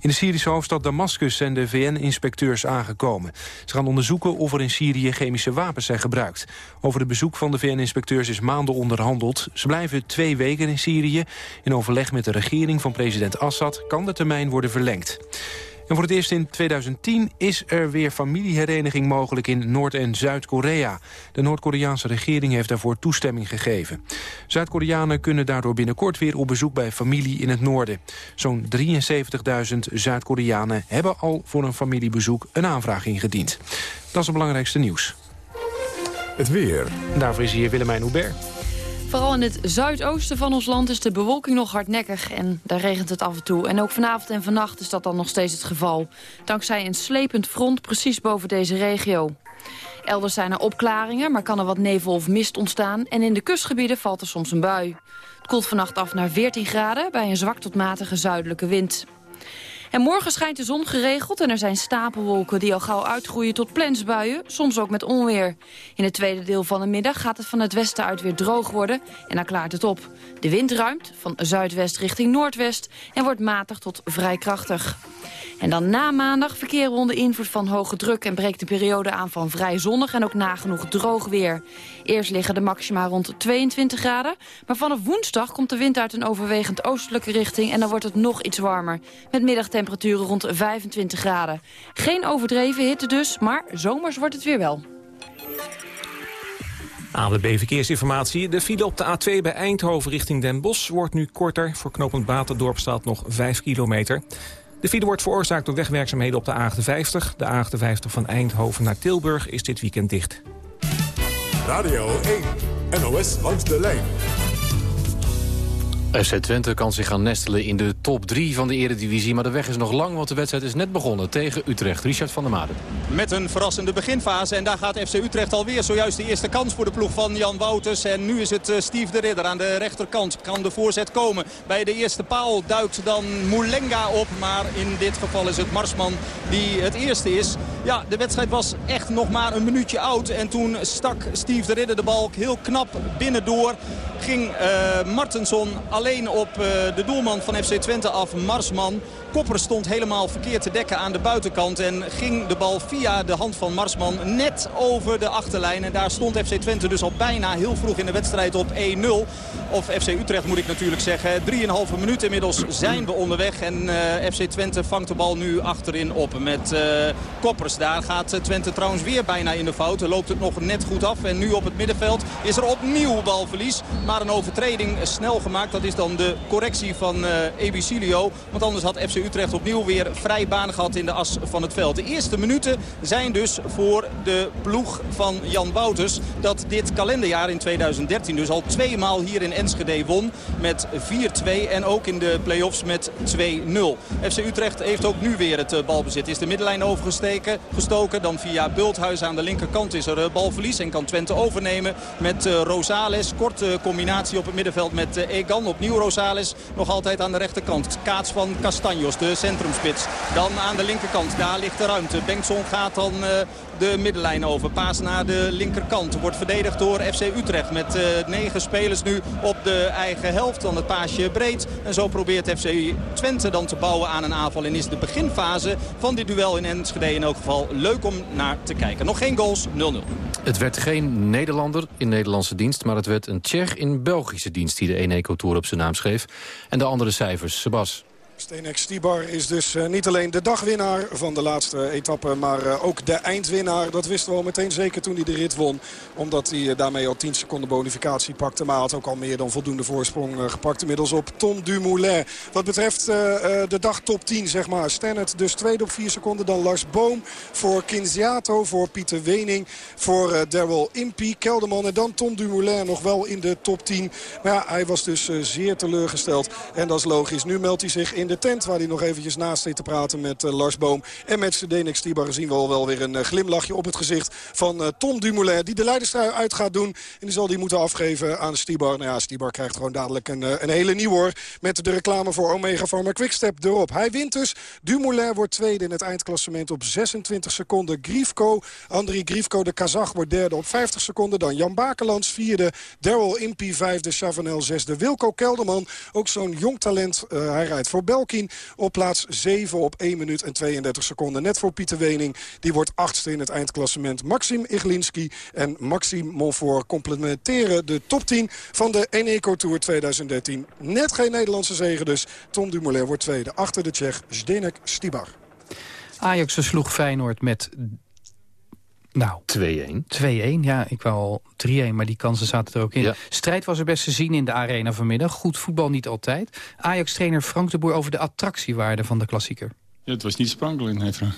In de Syrische hoofdstad Damascus zijn de VN-inspecteurs aangekomen. Ze gaan onderzoeken of er in Syrië chemische wapens zijn gebruikt. Over het bezoek van de VN-inspecteurs is maanden onderhandeld. Ze blijven twee weken in Syrië. In overleg met de regering van president Assad kan de termijn worden verlengd. En voor het eerst in 2010 is er weer familiehereniging mogelijk in Noord- en Zuid-Korea. De Noord-Koreaanse regering heeft daarvoor toestemming gegeven. Zuid-Koreanen kunnen daardoor binnenkort weer op bezoek bij familie in het noorden. Zo'n 73.000 Zuid-Koreanen hebben al voor een familiebezoek een aanvraag ingediend. Dat is het belangrijkste nieuws. Het weer. Daarvoor is hier Willemijn Hubert. Vooral in het zuidoosten van ons land is de bewolking nog hardnekkig en daar regent het af en toe. En ook vanavond en vannacht is dat dan nog steeds het geval. Dankzij een slepend front precies boven deze regio. Elders zijn er opklaringen, maar kan er wat nevel of mist ontstaan. En in de kustgebieden valt er soms een bui. Het koelt vannacht af naar 14 graden bij een zwak tot matige zuidelijke wind. En morgen schijnt de zon geregeld en er zijn stapelwolken die al gauw uitgroeien tot plensbuien, soms ook met onweer. In het tweede deel van de middag gaat het van het westen uit weer droog worden en dan klaart het op. De wind ruimt van zuidwest richting noordwest en wordt matig tot vrij krachtig. En dan na maandag verkeren we onder invloed van hoge druk... en breekt de periode aan van vrij zonnig en ook nagenoeg droog weer. Eerst liggen de maxima rond 22 graden... maar vanaf woensdag komt de wind uit een overwegend oostelijke richting... en dan wordt het nog iets warmer, met middagtemperaturen rond 25 graden. Geen overdreven hitte dus, maar zomers wordt het weer wel. ANWB Verkeersinformatie. De file op de A2 bij Eindhoven richting Den Bosch wordt nu korter. Voor knooppunt Baterdorp staat nog 5 kilometer. De file wordt veroorzaakt door wegwerkzaamheden op de A58. De A58 van Eindhoven naar Tilburg is dit weekend dicht. Radio 1, NOS langs de lijn. FC Twente kan zich gaan nestelen in de top 3 van de eredivisie. Maar de weg is nog lang, want de wedstrijd is net begonnen tegen Utrecht. Richard van der Maden. Met een verrassende beginfase. En daar gaat FC Utrecht alweer zojuist de eerste kans voor de ploeg van Jan Wouters. En nu is het eh, Steve de Ridder aan de rechterkant. Kan de voorzet komen. Bij de eerste paal duikt dan Moulenga op. Maar in dit geval is het Marsman die het eerste is. Ja, de wedstrijd was echt nog maar een minuutje oud. En toen stak Steve de Ridder de bal heel knap binnendoor. Ging uh, Martensson alleen op uh, de doelman van FC Twente af, Marsman. Kopper stond helemaal verkeerd te dekken aan de buitenkant. En ging de bal via de hand van Marsman net over de achterlijn. En daar stond FC Twente dus al bijna heel vroeg in de wedstrijd op 1-0. Of FC Utrecht moet ik natuurlijk zeggen. 3,5 minuut inmiddels zijn we onderweg. En uh, FC Twente vangt de bal nu achterin op met uh, Koppers. Daar gaat Twente trouwens weer bijna in de fout. Loopt het nog net goed af. En nu op het middenveld is er opnieuw balverlies. Maar een overtreding snel gemaakt. Dat is dan de correctie van uh, Ebicilio. Want anders had FC Utrecht opnieuw weer vrij baan gehad in de as van het veld. De eerste minuten zijn dus voor de ploeg van Jan Wouters. Dat dit kalenderjaar in 2013 dus al tweemaal hier in Enschede won. Met 4-2 en ook in de play-offs met 2-0. FC Utrecht heeft ook nu weer het balbezit. Is de middenlijn overgesteken, gestoken. Dan via Bulthuis aan de linkerkant is er balverlies. En kan Twente overnemen met Rosales. Korte combinatie op het middenveld met Egan. Opnieuw Rosales. Nog altijd aan de rechterkant. Kaats van De centrumspits. Dan aan de linkerkant. Daar ligt de ruimte. Bengtson gaat dan uh, de middenlijn over. Paas naar de linkerkant. Wordt verdedigd door FC Utrecht. Met uh, negen spelers nu op de eigen helft. Dan het paasje breed. En zo probeert FC Twente dan te bouwen aan een aanval. En is de beginfase van dit duel in Enschede in elk geval leuk om naar te kijken. Nog geen goals, 0-0. Het werd geen Nederlander in Nederlandse dienst... maar het werd een Tsjech in Belgische dienst die de Eneco Tour op zijn naam schreef. En de andere cijfers, Sebas. Stenek Stibar is dus uh, niet alleen de dagwinnaar van de laatste etappe... maar uh, ook de eindwinnaar. Dat wisten we al meteen zeker toen hij de rit won. Omdat hij uh, daarmee al 10 seconden bonificatie pakte. Maar had ook al meer dan voldoende voorsprong gepakt inmiddels op Tom Dumoulin. Wat betreft de dag top 10, zeg maar. Stennet dus tweede op 4 seconden. Dan Lars Boom voor Kinziato, voor Pieter Wening, voor Daryl Impey, Kelderman. En dan Tom Dumoulin nog wel in de top 10. Maar ja, hij was dus zeer teleurgesteld. En dat is logisch. Nu meldt hij zich in de tent waar hij nog eventjes naast zit te praten met uh, Lars Boom. En met Zdenek Stibar zien we al wel weer een uh, glimlachje op het gezicht van uh, Tom Dumoulin. Die de leiderstrui uit gaat doen. En die zal die moeten afgeven aan Stibar. Nou ja, Stibar krijgt gewoon dadelijk een, een hele nieuwe hoor. Met de reclame voor Omega Pharma Quickstep erop. Hij wint dus. Dumoulin wordt tweede in het eindklassement op 26 seconden. Griefko, Andriy Griefko, de Kazach, wordt derde op 50 seconden. Dan Jan Bakelands vierde. Daryl Impey vijfde. Chavanel zesde. Wilco Kelderman, ook zo'n jong talent. hij rijdt voor België. Op plaats 7 op 1 minuut en 32 seconden. Net voor Pieter Wening. Die wordt achtste in het eindklassement. Maxim Iglinski en Maxim Monfort complementeren de top 10 van de Eneco Tour 2013. Net geen Nederlandse zegen dus. Tom Dumoulin wordt tweede. Achter de Tsjech Zdenek Stibar. Ajax versloeg Feyenoord met nou, 2-1. 2-1, ja, ik wou al 3-1, maar die kansen zaten er ook in. Ja. Strijd was er best te zien in de arena vanmiddag. Goed voetbal niet altijd. Ajax-trainer Frank de Boer over de attractiewaarde van de klassieker. Ja, het was niet sprankelend, nee Frank.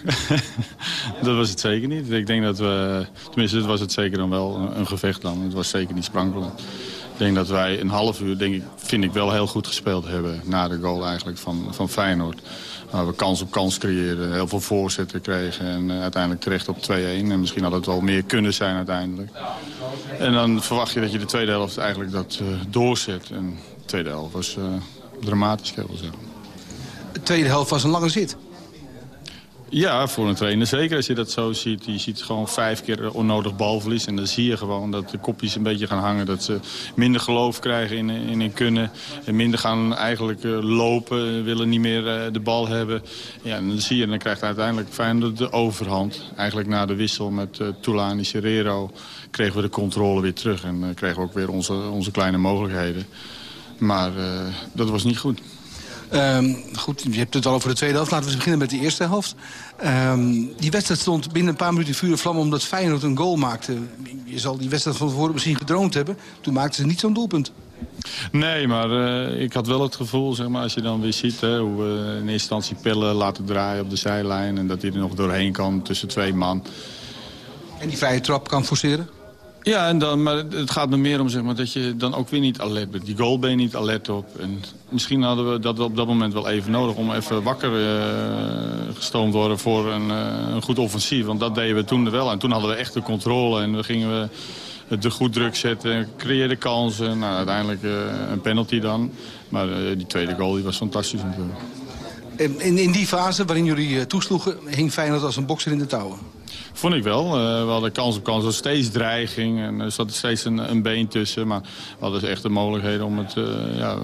dat was het zeker niet. Ik denk dat we, tenminste, het was het zeker dan wel een gevecht dan. Het was zeker niet sprankelend. Ik denk dat wij een half uur, denk ik, vind ik wel heel goed gespeeld hebben... na de goal eigenlijk van, van Feyenoord. Waar we kans op kans creëerden, heel veel voorzetten kregen... en uh, uiteindelijk terecht op 2-1. En misschien had het wel meer kunnen zijn uiteindelijk. En dan verwacht je dat je de tweede helft eigenlijk dat uh, doorzet. En de tweede helft was uh, dramatisch, kan ik wel zeggen. De tweede helft was een lange zit. Ja, voor een trainer zeker als je dat zo ziet. Je ziet gewoon vijf keer onnodig balverlies. En dan zie je gewoon dat de kopjes een beetje gaan hangen. Dat ze minder geloof krijgen in, in hun kunnen. En minder gaan eigenlijk uh, lopen. Willen niet meer uh, de bal hebben. Ja, en dan zie je, dan krijgt uiteindelijk Feyenoord de overhand. Eigenlijk na de wissel met uh, Tulani Serrero kregen we de controle weer terug. En kregen we ook weer onze, onze kleine mogelijkheden. Maar dat was niet goed. Ehm, goed, je hebt het al over de tweede helft. Laten we eens beginnen met de eerste helft. Ehm, die wedstrijd stond binnen een paar minuten vuur en vlam... omdat Feyenoord een goal maakte. Je zal die wedstrijd van tevoren misschien gedroomd hebben. Toen maakten ze niet zo'n doelpunt. Nee, maar uh, ik had wel het gevoel, zeg maar, als je dan weer ziet... Hè, hoe we in eerste instantie pillen laten draaien op de zijlijn... en dat hij er nog doorheen kan tussen twee man. En die vrije trap kan forceren? Ja, en dan, maar het gaat me meer om zeg maar, dat je dan ook weer niet alert bent. Die goal ben je niet alert op. En misschien hadden we dat op dat moment wel even nodig om even wakker uh, gestoomd worden voor een, uh, een goed offensief. Want dat deden we toen wel. En toen hadden we echt de controle en we gingen we de goed druk zetten, creëerden kansen. Nou, uiteindelijk uh, een penalty dan. Maar die tweede goal die was fantastisch natuurlijk. In, in die fase waarin jullie toesloegen, hing Feyenoord als een bokser in de touwen? Vond ik wel. Uh, we hadden kans op kans, er steeds dreiging en er zat steeds een, een, been tussen. Maar we hadden echt de mogelijkheden om het uh, ja,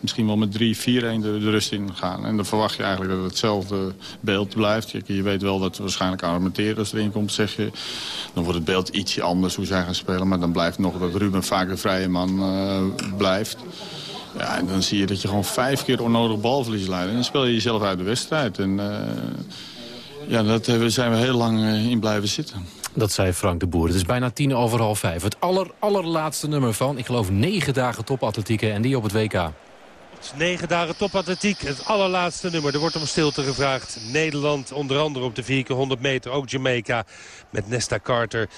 misschien wel met 3-4-1 de, rust in te gaan. En dan verwacht je eigenlijk dat het hetzelfde beeld blijft. Je, je weet wel dat waarschijnlijk Armenteros erin komt, zeg je. Dan wordt het beeld ietsje anders hoe zij gaan spelen. Maar dan blijft nog dat Ruben vaak de vrije man uh, blijft. Ja, en dan zie je dat je gewoon vijf keer onnodig balverlies leidt. En dan speel je jezelf uit de wedstrijd. En, ja, dat zijn we heel lang in blijven zitten. Dat zei Frank de Boer. Het is bijna tien over half vijf. Het aller, allerlaatste nummer van, ik geloof, negen dagen topatletiek en die op het WK. Negen dagen topatletiek, het allerlaatste nummer. Er wordt om stilte gevraagd. Nederland onder andere op de 4 100 meter. Ook Jamaica met Nesta Carter.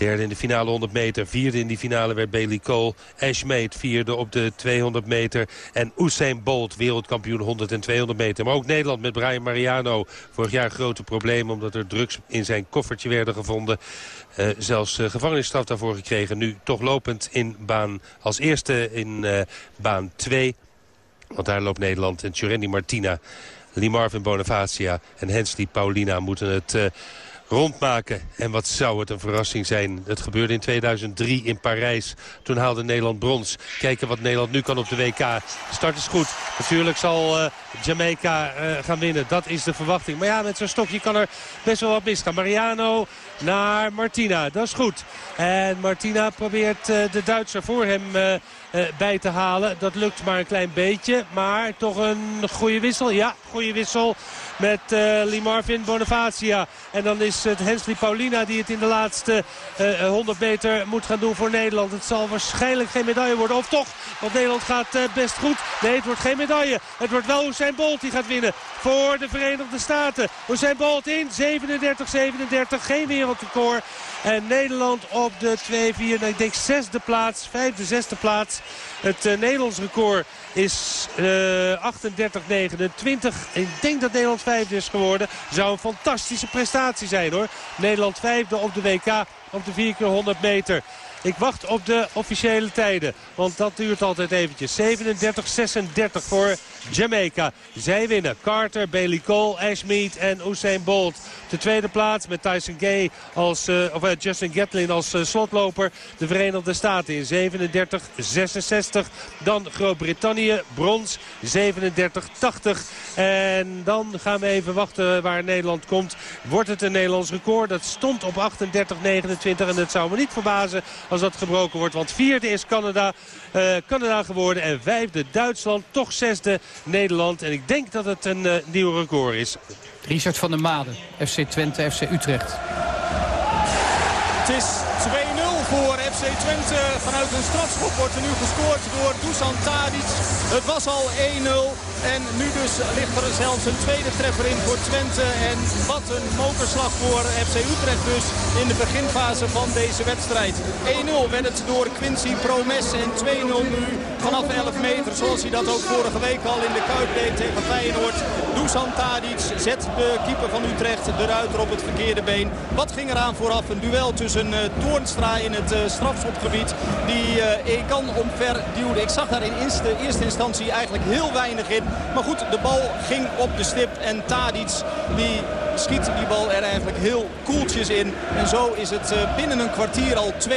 Derde in de finale 100 meter. Vierde in die finale werd Bailey Cole. Ashmead vierde op de 200 meter. En Usain Bolt, wereldkampioen 100 en 200 meter. Maar ook Nederland met Brian Mariano. Vorig jaar grote probleem omdat er drugs in zijn koffertje werden gevonden. Uh, zelfs uh, gevangenisstraf daarvoor gekregen. Nu toch lopend in baan als eerste in uh, baan 2. Want daar loopt Nederland en Tjurendi Martina... Lee Marvin Bonavacia en Hensley Paulina moeten het rondmaken. En wat zou het een verrassing zijn. Het gebeurde in 2003 in Parijs. Toen haalde Nederland brons. Kijken wat Nederland nu kan op de WK. start is goed. Natuurlijk zal uh, Jamaica uh, gaan winnen. Dat is de verwachting. Maar ja, met zo'n stokje kan er best wel wat misgaan. Mariano naar Martina. Dat is goed. En Martina probeert uh, de Duitser voor hem bij te halen. Dat lukt maar een klein beetje. Maar toch een goede wissel. Ja, goede wissel met uh, Lee Marvin Bonavacia. En dan is het Hensley Paulina die het in de laatste uh, 100 meter moet gaan doen voor Nederland. Het zal waarschijnlijk geen medaille worden. Of toch, want Nederland gaat best goed. Nee, het wordt geen medaille. Het wordt wel Usain Bolt die gaat winnen voor de Verenigde Staten. Usain Bolt in 37-37. Geen wereldrecord. En Nederland op de 2-4, ik denk zesde plaats, vijfde, zesde plaats. Het uh, Nederlands record is uh, 38-29. Ik denk dat Nederland vijfde is geworden. Zou een fantastische prestatie zijn hoor. Nederland vijfde op de WK op de 4 keer 100 meter. Ik wacht op de officiële tijden. Want dat duurt altijd eventjes. 37-36 voor Jamaica. Zij winnen. Carter, Bailey Cole, Ashmead en Usain Bolt. De tweede plaats met Tyson Gay als, uh, of uh, Justin Gatlin als uh, slotloper. De Verenigde Staten in 37-66. Dan Groot-Brittannië, brons 37-80. En dan gaan we even wachten waar Nederland komt. Wordt het een Nederlands record? Dat stond op 38-29 en het zou me niet verbazen als dat gebroken wordt. Want vierde is Canada, Canada geworden en vijfde Duitsland. Toch zesde Nederland. En ik denk dat het een uh, nieuw record is. Richard van der Maden, FC Twente, FC Utrecht. Het is 2-0 voor FC Twente. Vanuit een strafschop wordt er nu gescoord door Dusan Tadic. Het was al 1-0. En nu dus ligt er zelfs een tweede treffer in voor Twente. En wat een motorslag voor FC Utrecht dus in de beginfase van deze wedstrijd. 1-0 werd het door Quincy Promes en 2-0 nu vanaf 11 meter. Zoals hij dat ook vorige week al in de Kuip deed tegen Feyenoord. Dusan Tadic zet de keeper van Utrecht de ruiter op het verkeerde been. Wat ging eraan vooraf? Een duel tussen uh, Toornstra in het uh, strafschopgebied. Die uh, Ekan omver duwde. Ik zag daar in eerste instantie eigenlijk heel weinig in. Maar goed, de bal ging op de stip en Tadic die schiet die bal er eigenlijk heel koeltjes in. En zo is het eh, binnen een kwartier al 2-0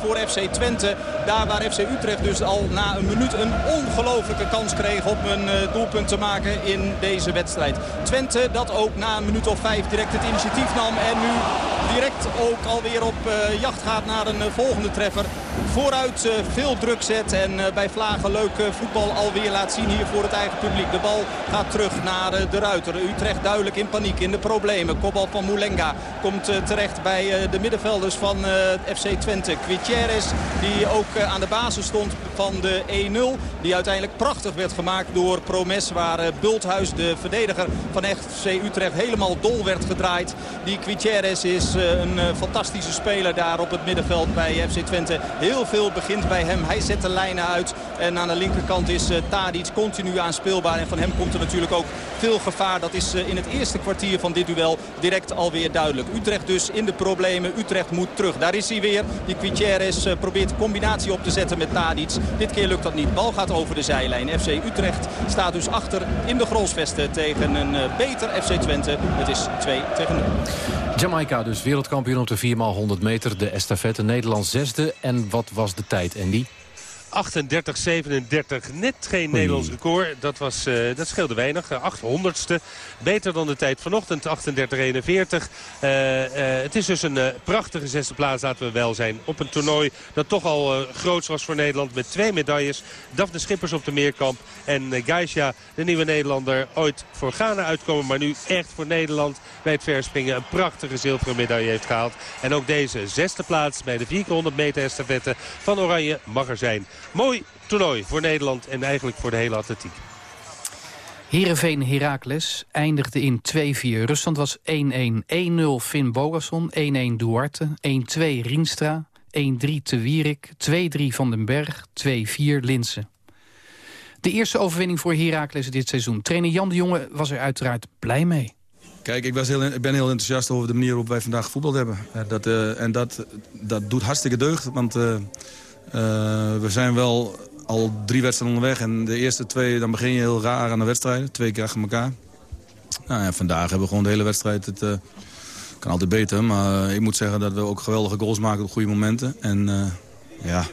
voor FC Twente. Daar waar FC Utrecht dus al na een minuut een ongelofelijke kans kreeg op een eh, doelpunt te maken in deze wedstrijd. Twente dat ook na een minuut of vijf direct het initiatief nam en nu direct ook alweer op uh, jacht gaat naar een volgende treffer. vooruit veel druk zet. En bij Vlagen leuk voetbal alweer laat zien hier voor het eigen publiek. De bal gaat terug naar de Ruiter. Utrecht duidelijk in paniek, in de problemen. Kopbal van Moulenga komt terecht bij de middenvelders van FC Twente. Quitieres die ook aan de basis stond van de 1-0. Die uiteindelijk prachtig werd gemaakt door Promes. Waar Bulthuis, de verdediger van FC Utrecht, helemaal dol werd gedraaid. Die Quitieres is een fantastische speler daar op het middenveld bij FC Twente. Heel veel begint bij hem. Hij zet de lijnen uit. En aan de linkerkant is Tadic continu En van hem komt er natuurlijk ook veel gevaar. Dat is in het eerste kwartier van dit duel direct alweer duidelijk. Utrecht dus in de problemen. Utrecht moet terug. Daar is hij weer. Die Quitieres probeert combinatie op te zetten met Tadic. Dit keer lukt dat niet. Bal gaat over de zijlijn. FC Utrecht staat dus achter in de grolsvesten tegen een beter FC Twente. Het is 2 tegen 0. Jamaica dus wereldkampioen op de 4x100 meter. De estafette Nederland zesde. En wat was de tijd, Andy? 38-37. Net geen Nederlands record. Dat, was, uh, dat scheelde weinig. 800ste. Beter dan de tijd vanochtend. 38-41. Uh, uh, het is dus een prachtige zesde plaats, laten we wel zijn. Op een toernooi dat toch al groot was voor Nederland. Met twee medailles. Daphne Schippers op de meerkamp. En Geisha, de nieuwe Nederlander, ooit voor Ghana uitkomen. Maar nu echt voor Nederland bij het verspringen een prachtige zilveren medaille heeft gehaald. En ook deze zesde plaats bij de 400 meter estafette van Oranje mag er zijn. Mooi toernooi voor Nederland en eigenlijk voor de hele atletiek. Heerenveen Heracles eindigde in 2-4. Rusland was 1-1. 1-0 Finn Bogason, 1-1 Duarte, 1-2 Rienstra, 1-3 Te Wierik, 2-3 Van den Berg, 2-4 Linsen. De eerste overwinning voor Heracles dit seizoen. Trainer Jan de Jonge was er uiteraard blij mee. Kijk, ik, was heel, ik ben heel enthousiast over de manier waarop wij vandaag voetbal hebben. Dat, uh, en dat, dat doet hartstikke deugd, want... Uh, we zijn wel al drie wedstrijden onderweg. En de eerste twee, dan begin je heel raar aan de wedstrijden. Twee keer achter elkaar. Nou ja, vandaag hebben we gewoon de hele wedstrijd... Het uh, kan altijd beter, maar ik moet zeggen dat we ook geweldige goals maken op goede momenten. En uh, ja,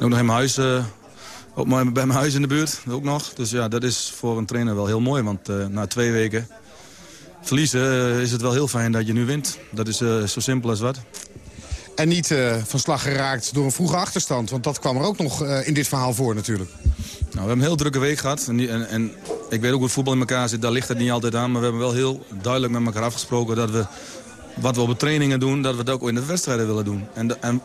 ook nog in mijn huis... ook bij mijn huis in de buurt, ook nog. Dus ja, dat is voor een trainer wel heel mooi. Want na twee weken verliezen is het wel heel fijn dat je nu wint. Dat is zo simpel als wat. En niet uh, van slag geraakt door een vroege achterstand. Want dat kwam er ook nog uh, in dit verhaal voor natuurlijk. Nou, we hebben een heel drukke week gehad. En, en, en, ik weet ook hoe voetbal in elkaar zit. Daar ligt het niet altijd aan. Maar we hebben wel heel duidelijk met elkaar afgesproken... dat we wat we op de trainingen doen, dat we het ook in de wedstrijden willen doen. En, en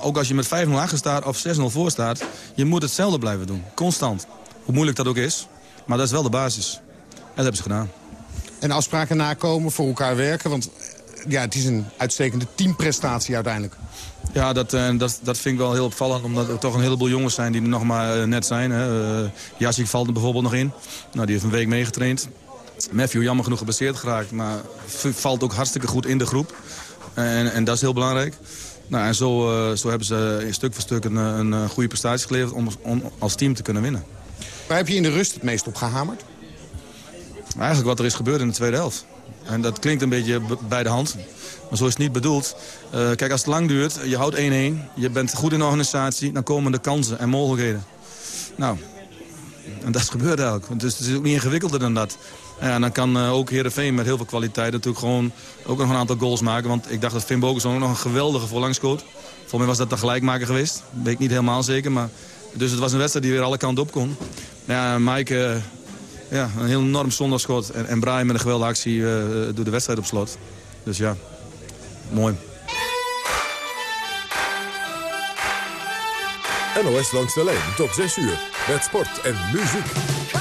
ook als je met 5-0 achter staat of 6-0 voor staat... je moet hetzelfde blijven doen. Constant. Hoe moeilijk dat ook is. Maar dat is wel de basis. En dat hebben ze gedaan. En afspraken nakomen, voor elkaar werken. Want ja, het is een uitstekende teamprestatie uiteindelijk. Ja, dat, uh, dat, dat vind ik wel heel opvallend. Omdat er toch een heleboel jongens zijn die er nog maar uh, net zijn. Uh, valt er bijvoorbeeld nog in. Nou, die heeft een week meegetraind. Matthew jammer genoeg gebaseerd geraakt. Maar valt ook hartstikke goed in de groep. En, en dat is heel belangrijk. Nou, en zo, zo hebben ze stuk voor stuk een, een goede prestatie geleverd om, om, als team te kunnen winnen. Waar heb je in de rust het meest op gehamerd? Eigenlijk wat er is gebeurd in de tweede helft. En dat klinkt een beetje bij de hand. Maar zo is het niet bedoeld. Uh, kijk, als het lang duurt, je houdt 1-1. Je bent goed in de organisatie. Dan komen de kansen en mogelijkheden. Nou, en dat gebeurt eigenlijk. Dus het is ook niet ingewikkelder dan dat. En dan kan uh, ook Heerenveen met heel veel kwaliteit natuurlijk gewoon ook nog een aantal goals maken. Want ik dacht dat Finn Bogerson ook nog een geweldige voorlangscoot. Volgens mij was dat de gelijkmaker geweest. weet ik niet helemaal zeker. Maar, dus het was een wedstrijd die weer alle kanten op kon. Ja, Mike, ja, een heel enorm zondagschot. En, en Brian met een geweldige actie uh, doet de wedstrijd op slot. Dus ja, mooi. NOS langs de lijn tot 6 uur. Met sport en muziek.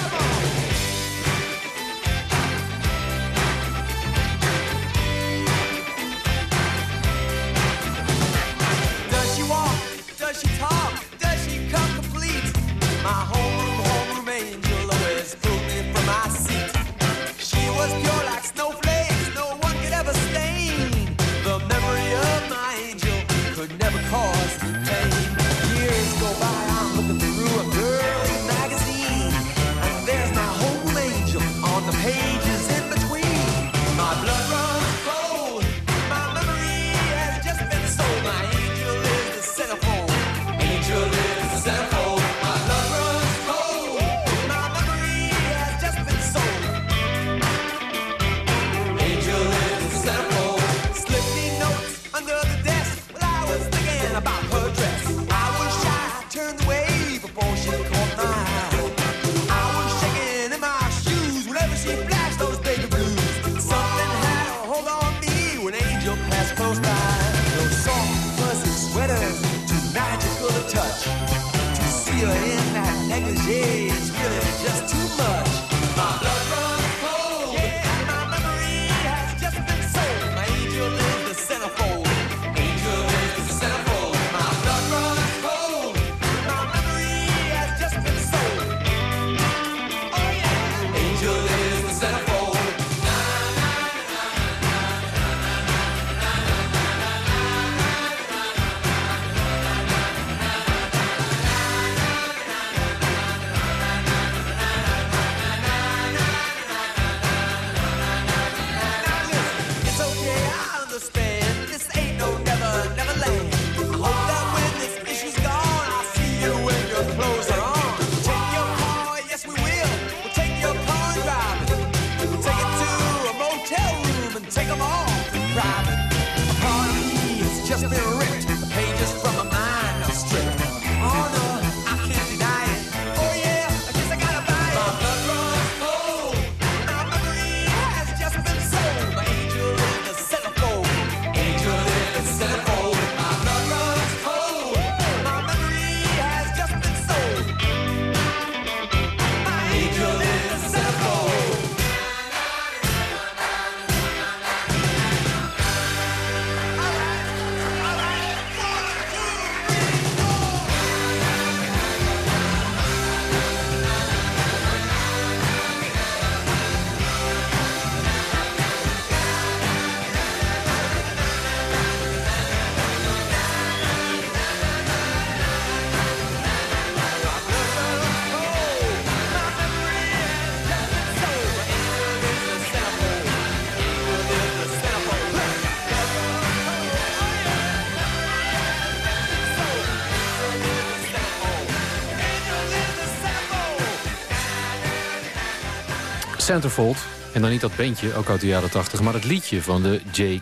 Centerfold. En dan niet dat bandje, ook uit de jaren 80, maar het liedje van de J.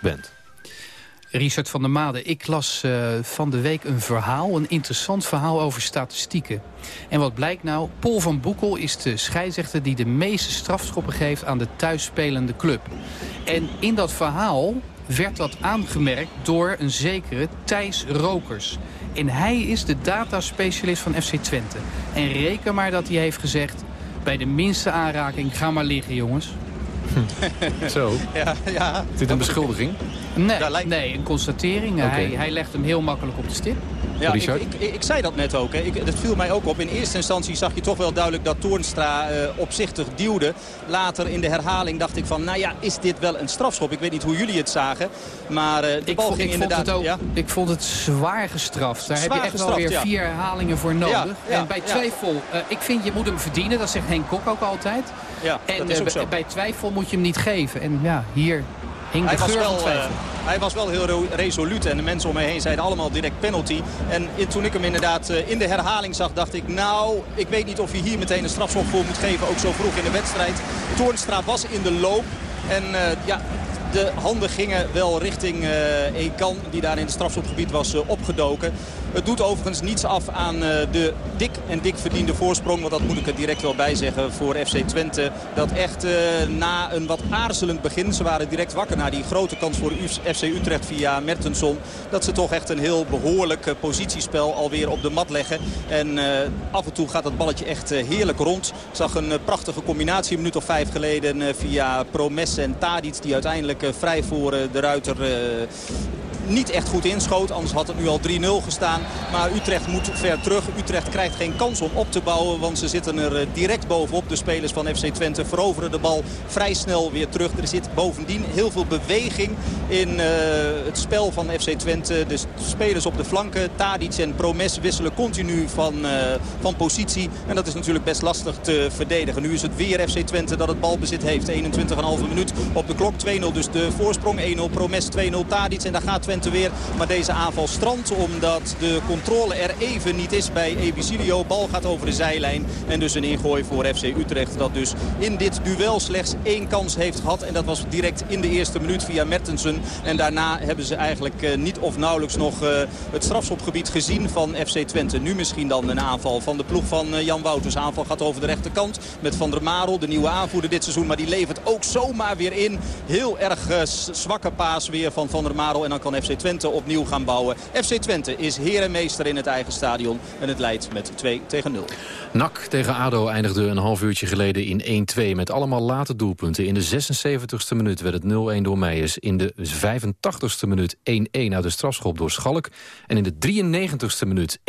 Band. Richard van der Made, ik las uh, van de week een verhaal, een interessant verhaal over statistieken. En wat blijkt nou? Paul van Boekel is de scheidsrechter die de meeste strafschoppen geeft aan de thuisspelende club. En in dat verhaal werd dat aangemerkt door een zekere Thijs Rokers. En hij is de dataspecialist van FC Twente. En reken maar dat hij heeft gezegd... Bij de minste aanraking, ga maar liggen jongens. Zo? Ja, ja. Is dit een beschuldiging? Nee, nee een constatering. Hij, hij legt hem heel makkelijk op de stip. Ja, ik, ik, ik, zei dat net ook. Hè. Ik, dat viel mij ook op. In eerste instantie zag je toch wel duidelijk dat Toornstra uh, opzichtig duwde. Later in de herhaling dacht ik van, nou ja, is dit wel een strafschop? Ik weet niet hoe jullie het zagen. Maar uh, de ik bal vond, ging ik inderdaad... Vond het ook, ja? Ik vond het zwaar gestraft. Daar Zwaar heb je echt gestraft, wel weer ja. vier herhalingen voor nodig. Ja, ja, en bij ja. twijfel, uh, ik vind je moet hem verdienen. Dat zegt Henk Kok ook altijd. Ja, en dat is ook zo. bij twijfel moet je hem niet geven. En ja, hier hing de Hij was, geur wel, uh, hij was wel heel resoluut en de mensen om me heen zeiden allemaal direct penalty. En toen ik hem inderdaad uh, in de herhaling zag, dacht ik... nou, ik weet niet of je hier meteen een strafschop voor moet geven, ook zo vroeg in de wedstrijd. Toornstra was in de loop en uh, ja... De handen gingen wel richting uh, Ekan, die daar in het strafschopgebied was uh, opgedoken. Het doet overigens niets af aan uh, de dik en dik verdiende voorsprong. Want dat moet ik er direct wel bij zeggen voor FC Twente. Dat echt na een wat aarzelend begin, ze waren direct wakker na die grote kans voor FC Utrecht via Mertensson. Dat ze toch echt een heel behoorlijk positiespel alweer op de mat leggen. En af en toe gaat dat balletje echt heerlijk rond. Ik zag een prachtige combinatie een minuut of vijf geleden via Promes en Tadic. Die uiteindelijk vrij voor de Ruiter niet echt goed inschoot. Anders had het nu al 3-0 gestaan. Maar Utrecht moet ver terug. Utrecht krijgt geen kans om op te bouwen. Want ze zitten er direct bovenop. De spelers van FC Twente veroveren de bal vrij snel weer terug. Er zit bovendien heel veel beweging in uh, het spel van FC Twente. De spelers op de flanken, Tadic en Promes wisselen continu van, uh, van positie. En dat is natuurlijk best lastig te verdedigen. Nu is het weer FC Twente dat het balbezit heeft. 21,5 minuut op de klok. 2-0 dus de voorsprong. 1-0 Promes, 2-0 Tadic. En daar gaat Weer. Maar deze aanval strandt omdat de controle er even niet is bij Ebicilio. Bal gaat over de zijlijn. En dus een ingooi voor FC Utrecht. Dat dus in dit duel slechts één kans heeft gehad. En dat was direct in de eerste minuut via Mertensen. En daarna hebben ze eigenlijk uh, niet of nauwelijks nog uh, het strafschopgebied gezien van FC Twente. Nu misschien dan een aanval van de ploeg van uh, Jan Wouters. Aanval gaat over de rechterkant met Van der Marel. De nieuwe aanvoerder dit seizoen. Maar die levert ook zomaar weer in. Heel erg zwakke paas weer van Van der Marel. En dan kan FC Twente opnieuw gaan bouwen. FC Twente is heer en meester in het eigen stadion. En het leidt met 2 tegen 0. NAC tegen ADO eindigde een half uurtje geleden in 1-2... met allemaal late doelpunten. In de 76ste minuut werd het 0-1 door Meijers. In de 85ste minuut 1-1 uit de strafschop door Schalk. En in de 93ste minuut 1-2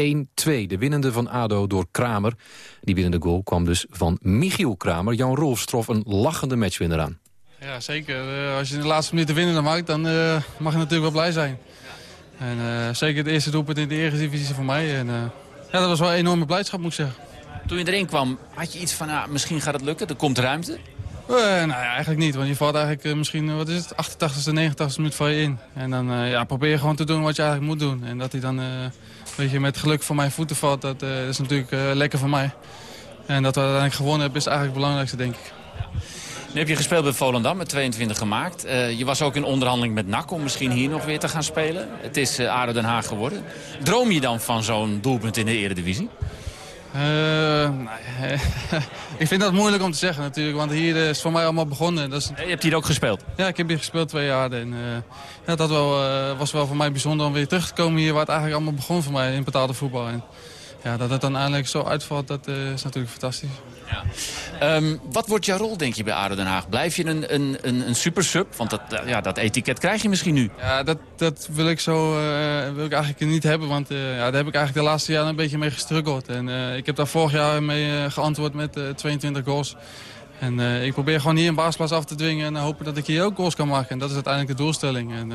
de winnende van ADO door Kramer. Die winnende goal kwam dus van Michiel Kramer. Jan Rolfs trof een lachende matchwinner aan. Ja, zeker. Uh, als je in de laatste minuten winnen maakt, dan uh, mag je natuurlijk wel blij zijn. En uh, zeker het eerste doelpunt in de Eredivisie voor mij. En, ja, dat was wel een enorme blijdschap, moet ik zeggen. Toen je erin kwam, had je iets van, ah, misschien gaat het lukken, er komt ruimte? nou ja, eigenlijk niet, want je valt eigenlijk misschien, wat is het, 88e, 89e minuut val je in. En dan ja, probeer je gewoon te doen wat je eigenlijk moet doen. En dat hij dan weet je, met geluk van mijn voeten valt, dat, dat is natuurlijk lekker voor mij. En dat we uiteindelijk gewonnen hebben, is eigenlijk het belangrijkste, denk ik. Nu heb je gespeeld bij Volendam met 22 gemaakt. Uh, je was ook in onderhandeling met NAC om misschien hier nog weer te gaan spelen. Het is uh, ADO Den Haag geworden. Droom je dan van zo'n doelpunt in de eredivisie? Uh, nou, ik vind dat moeilijk om te zeggen natuurlijk, want hier is voor mij allemaal begonnen. Dat is... Je hebt hier ook gespeeld? Ja, ik heb hier gespeeld twee jaar. En, ja, dat wel, was wel voor mij bijzonder om weer terug te komen hier waar het eigenlijk allemaal begon voor mij in betaalde voetbal. En, ja, dat het dan eindelijk zo uitvalt, dat is natuurlijk fantastisch. Ja. Um, wat wordt jouw rol, denk je, bij ADO Den Haag? Blijf je een, een, een, een supersub? Want dat, ja, dat etiket krijg je misschien nu. Ja, dat, dat wil ik zo uh, wil ik eigenlijk niet hebben. Want ja, daar heb ik eigenlijk de laatste jaren een beetje mee gestruggeld. En ik heb daar vorig jaar mee geantwoord met 22 goals. En ik probeer gewoon hier een baasplaats af te dwingen en hopen dat ik hier ook goals kan maken. En dat is uiteindelijk de doelstelling. En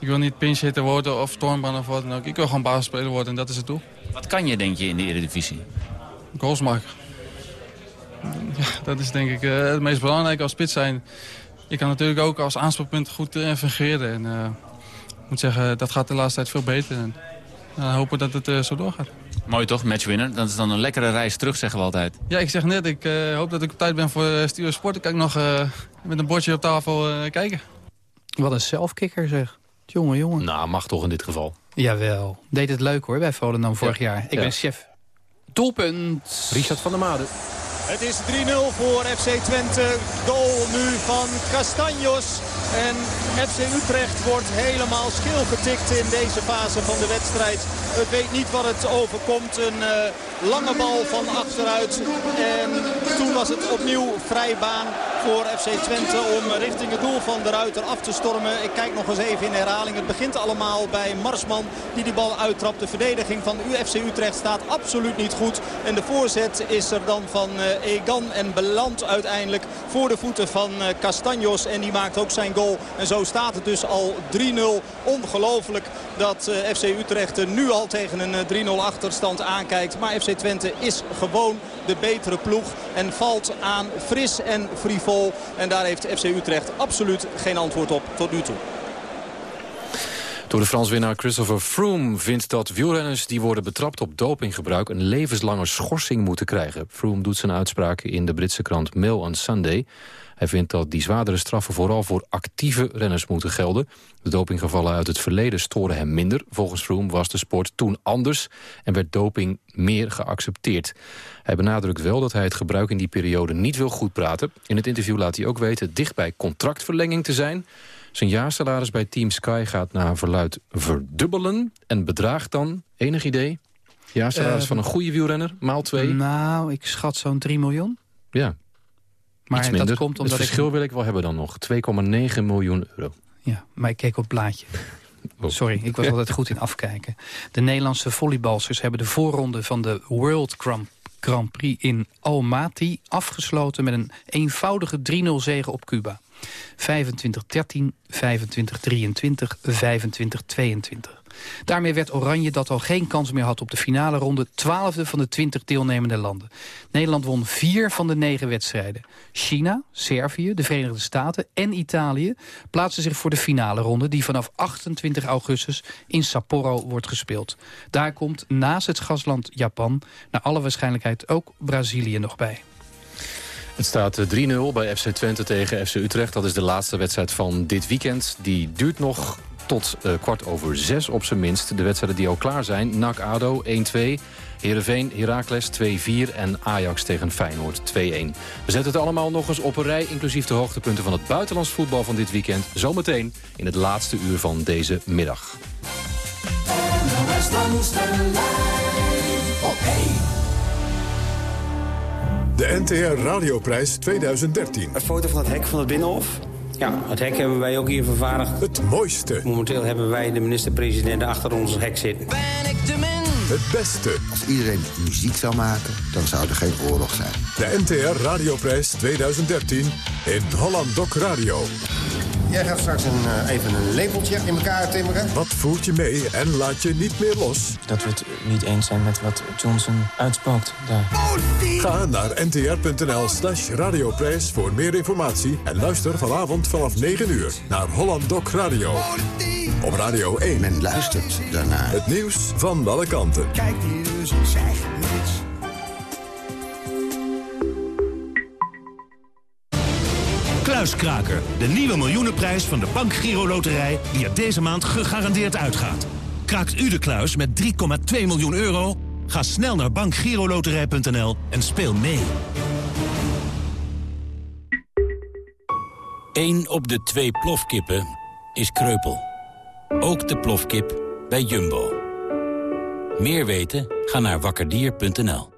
ik wil niet pinch worden of stormban of wat dan ook. Ik wil gewoon basisspeler worden en dat is het doel. Wat kan je, denk je, in de Eredivisie? Goals maken. Ja, dat is denk ik uh, het meest belangrijke als spits zijn. Je kan natuurlijk ook als aanspreekpunt goed uh, fungeren. En ik moet zeggen, dat gaat de laatste tijd veel beter. En hopen dat het zo doorgaat. Mooi toch, matchwinner. Dat is dan een lekkere reis terug, zeggen we altijd. Ja, ik zeg net, ik hoop dat ik op tijd ben voor Studio Sport. Dan kan ik nog met een bordje op tafel kijken. Wat een zelfkikker zeg. Jongen, jongen. Nou, mag toch in dit geval. Jawel. Deed het leuk hoor bij Volendam vorig jaar. Ik ben chef. Doelpunt. Richard van der Made. Het is 3-0 voor FC Twente. Goal nu van Castanjos. En FC Utrecht wordt helemaal schilgetikt in deze fase van de wedstrijd. Het weet niet wat het overkomt. Een uh, lange bal van achteruit. En toen was het opnieuw vrijbaan voor FC Twente om richting het doel van de Ruiter af te stormen. Ik kijk nog eens even in herhaling. Het begint allemaal bij Marsman die die bal uittrapt. De verdediging van UFC Utrecht staat absoluut niet goed. En de voorzet is er dan van uh, Egan en belandt uiteindelijk voor de voeten van uh, Castanjos. En die maakt ook zijn En zo staat het dus al 3-0. Ongelooflijk dat uh, FC Utrecht nu al tegen een 3-0 achterstand aankijkt. Maar FC Twente is gewoon de betere ploeg. En valt aan fris en frivol. En daar heeft FC Utrecht absoluut geen antwoord op tot nu toe. Door de Frans-winnaar Christopher Froome vindt dat wielrenners die worden betrapt op dopinggebruik een levenslange schorsing moeten krijgen. Froome doet zijn uitspraak in de Britse krant Mail on Sunday. Hij vindt dat die zwaardere straffen vooral voor actieve renners moeten gelden. De dopinggevallen uit het verleden storen hem minder. Volgens Froome was de sport toen anders en werd doping meer geaccepteerd. Hij benadrukt wel dat hij het gebruik in die periode niet wil goedpraten. In het interview laat hij ook weten dicht bij contractverlenging te zijn. Zijn jaarsalaris bij Team Sky gaat naar verluid verdubbelen... en bedraagt dan, enig idee, jaarsalaris uh, van een goede wielrenner, maal twee? Nou, ik schat zo'n 3 miljoen. Ja, maar dat komt omdat het verschil ik... wil ik wel hebben dan nog. 2,9 miljoen euro. Ja, maar ik keek op het blaadje. Oh. Sorry, ik was altijd goed in afkijken. De Nederlandse volleybalsters hebben de voorronde van de World Grand Prix in Almaty afgesloten met een eenvoudige 3-0 zege op Cuba. 25-13, 25-23, 25-22. Daarmee werd Oranje, dat al geen kans meer had op de finale ronde... twaalfde van de twintig deelnemende landen. Nederland won vier van de negen wedstrijden. China, Servië, de Verenigde Staten en Italië... plaatsen zich voor de finale ronde... die vanaf 28 augustus in Sapporo wordt gespeeld. Daar komt naast het gasland Japan... naar alle waarschijnlijkheid ook Brazilië nog bij. Het staat 3-0 eh, bij FC Twente tegen FC Utrecht. Dat is de laatste wedstrijd van dit weekend. Die duurt nog tot uh, kwart over zes op zijn minst. De wedstrijden die al klaar zijn. NAC-ADO 1-2. Heerenveen, Heracles 2-4 en Ajax tegen Feyenoord 2-1. We zetten het allemaal nog eens op een rij, inclusief de hoogtepunten van het buitenlands voetbal van dit weekend. Zometeen in het laatste uur van deze middag. De NTR Radioprijs 2013. Een foto van het hek van het Binnenhof. Ja, het hek hebben wij ook hier vervaardigd. Het mooiste. Momenteel hebben wij de minister-president achter ons hek zitten. Ben ik de min? Het beste. Als iedereen muziek zou maken, dan zou er geen oorlog zijn. De NTR Radioprijs 2013 in Holland Doc Radio. Jij gaat straks een, uh, even een lepeltje in elkaar timmeren. Wat voert je mee en laat je niet meer los? Dat we het niet eens zijn met wat Johnson uitspookt daar. Ga naar ntr.nl slash radioprijs voor meer informatie... en luister vanavond vanaf 9 uur naar Holland Doc Radio. Op Radio 1. Men luistert daarnaar. Het nieuws van alle kanten. Kijk eens, zeg Kluiskraker, de nieuwe miljoenenprijs van de Bank Giro Loterij... die er deze maand gegarandeerd uitgaat. Kraakt u de kluis met 3,2 miljoen euro? Ga snel naar bankgiroloterij.nl en speel mee. 1 op de twee plofkippen is kreupel. Ook de plofkip bij Jumbo. Meer weten? Ga naar wakkerdier.nl.